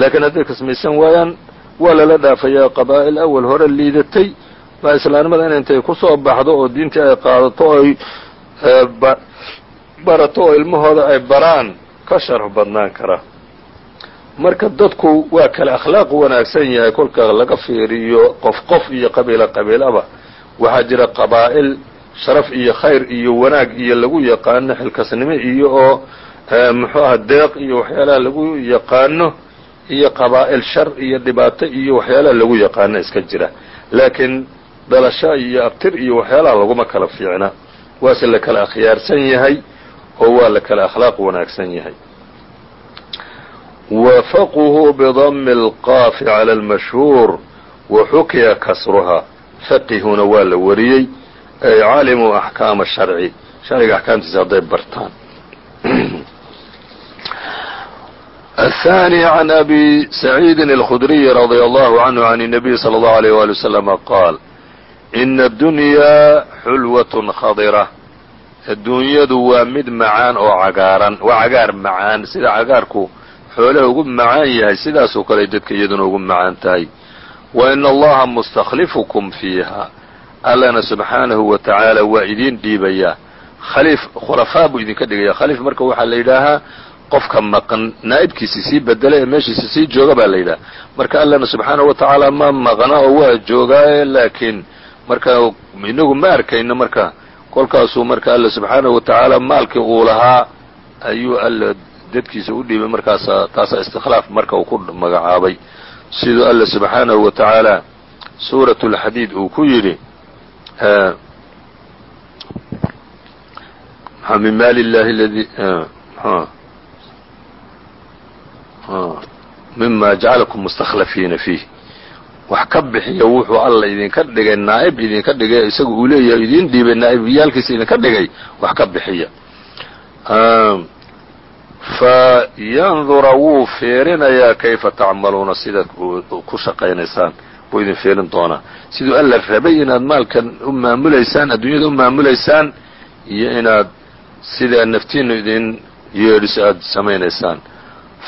laakiin hadday kasmaysan waayaan waa lala dhaafayaa qabaa'il awal hore liidatay baa islaamnimada in intay ku baxdo oo diintii ay qaadato oy barato oo ilmahooda ay baraan ka sharaf badnaan kara. Marka dadku waa kale akhlaaq wanaagsan yahay kolka laga fiiriyo qof qof iyo qabiila qabiilaba waxaa jira qabaa'il sharaf iyo khayr iyo wanaag iyo lagu yaqaano xilkasnimo iyo oo muxuu aha deeq iyo waxyaalaha lagu yaqaano iyo qabaa'il shar iyo dhibaato iyo waxyaalaha lagu yaqaano iska jira. Laakiin dhalasho iyo abtir iyo waxyaalaha laguma kala fiicna waase la kala akhyaarsan yahay oo waa la kala akhlaaq wanaagsan yahay wafaqhu bdmi اlqaafi calى اlmashhuur waxukiya kasruha faqihuna waa la wariyey ay calimuu axkaama sharci sharciga axkaamtiisa hadday bartaan الثاني عن أبي سعيد الخdري رضي الله عنه عن النبي صلى الله عليه وaلي وسلم قال ina adunyaa xulwatun khadira adduunyadu waa mid macaan oo cagaaran waa cagaar macaan sida cagaarku xoolaha ugu macaan yahay sidaasoo kale dadka iyaduna ugu macaan tahay wa ina allaha mustakhlifukum fiiha allana subxaanahu wa tacaala waa idiin dhiibayaa khaliif khulafaa buu idinka dhigaya khaliif marka waxaa la yidhaahaa qofka maqan naa'ibkiisi sii bedela ee meeshiisa sii jooga baa la yidhaha marka allana subxaanahu wa tacaala ma maqna oo waa joogaaye laakiin marka inagu ma arkayno marka kolkaasuu marka alla subxaanahu watacaala maalkii uu lahaa ayuu alla dadkiisa u dhiibay markaasa taasaa istikhlaaf marka uu ku magacaabay. Siduu alla subxaanahu wa tacaala suurat اlxadiid uu ku yidhi min maali llahi ladi mima jacalakum mustakhlafiina fiih wax ka bixiya wuxuu alla idinka dhigay naa'ib idinka dhigay isaga uu leeyahay idin dhiibay naa'ibiyaalkiisa idinka dhigay wax ka bixiya. Fa yandura wuu fiirinayaa kayfa tacmaluuna sidaad ku shaqaynaysaan. Buu idin fiirin doonaa. Siduu alla rabay inaad maalkan u maamulaysaan adduunyada u maamulaysaan iyo inaad sidaa naftiinu idin yeedhiso aad samaynaysaan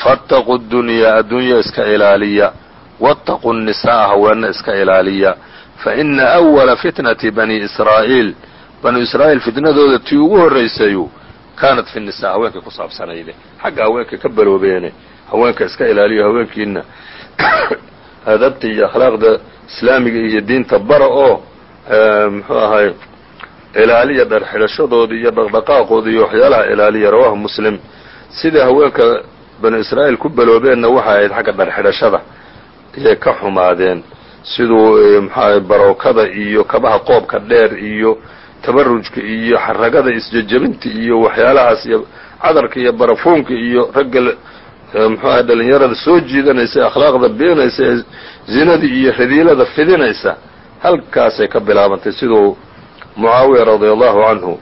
faataquu dunyaa addunya iska ilaaliya waataquu nisaaa haweena iska ilaaliya fa ina awala fitnati bani israa'iil banu israa'iil fitnadooda tii ugu horraysayu kaanat fi nisaa haweenkay ku saabsanayde xagga haweenkay ka baloobeene haweenka iska ilaaliyo haweenkiina adabta iyo akhlaaqda islaamiga iyo diinta bara oo muxuu ahay ilaaliya dhar xidhashadooda iyo dhaqdhaqaaqooda iyo waxyaalaha ilaaliya rawaahu muslim sida haweenka banu israa'iil ku baloobeenna waxay ahayd xagga dhar xidhashada ayay ka xumaadeen siduu maxuahay barookada iyo kabaha qoobka dheer iyo tabarujka iyo xaragada isjejebinta iyo waxyaalahaas iyo cadarka iyo barafuunka iyo ragga muxuu ahay dhalinyarada soo jiidanaysa akhlaaqda beenaysa ee zinada iyo radiilada fidinaysa halkaasay ka bilaabantay siduu mucaawiya radia allahu canhu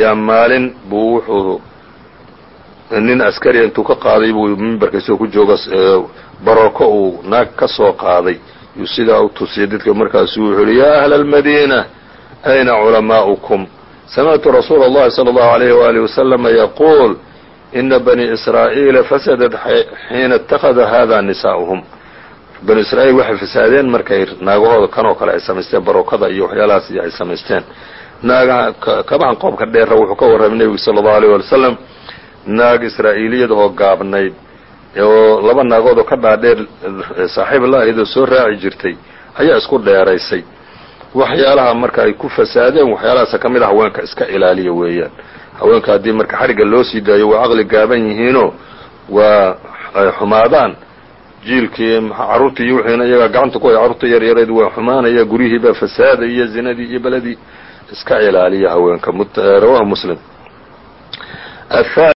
yaa maalin buu wuxuu nin askariya intuu ka qaaday buu mimbarka isagoo ku jooga barooko uu naag ka soo qaaday yuu sidaa u tusiyay dadka markaasuu wuxuu yihi yaa ahla almadiina ayna culamaa'ukum samictu rasuula اllahi salى اllahu alayh waalih waslama yaquul ina bani israa'iila fasadat xiina اtakada hada nisaa'uhum banu israa'iil waxay fasaadeen markay naagahooda kanoo kale ay samaysteen barookada iyo waxyaalahaas iyo ay samaysteen naagaha kabahan qoobka dheera wuxuu ka warramay nebigu sala allahu alيyh wali slam naag israa'iiliyad oo gaabnayd oo laba naagood oo ka dhaadheer saaxiib la ahayd oo soo raaci jirtay ayaa isku dheeraysay. Waxyaalaha marka ay ku fasaadeen waxyaalahaasa ka mid a haweenka iska ilaaliya weeyaan. Haweenka haddii marka xadhigga loo sii daayo waa caqli gaaban yihiinoo waa ay xumaadaan. Jiilkii carruurtii iyo wixiina iyagaa gacanta ku hay carruurta yaryareed waa xumaanaya guryihii baa fasaadaya zinadii iyo beledii iska ilaaliya haweenka. Rawahu muslim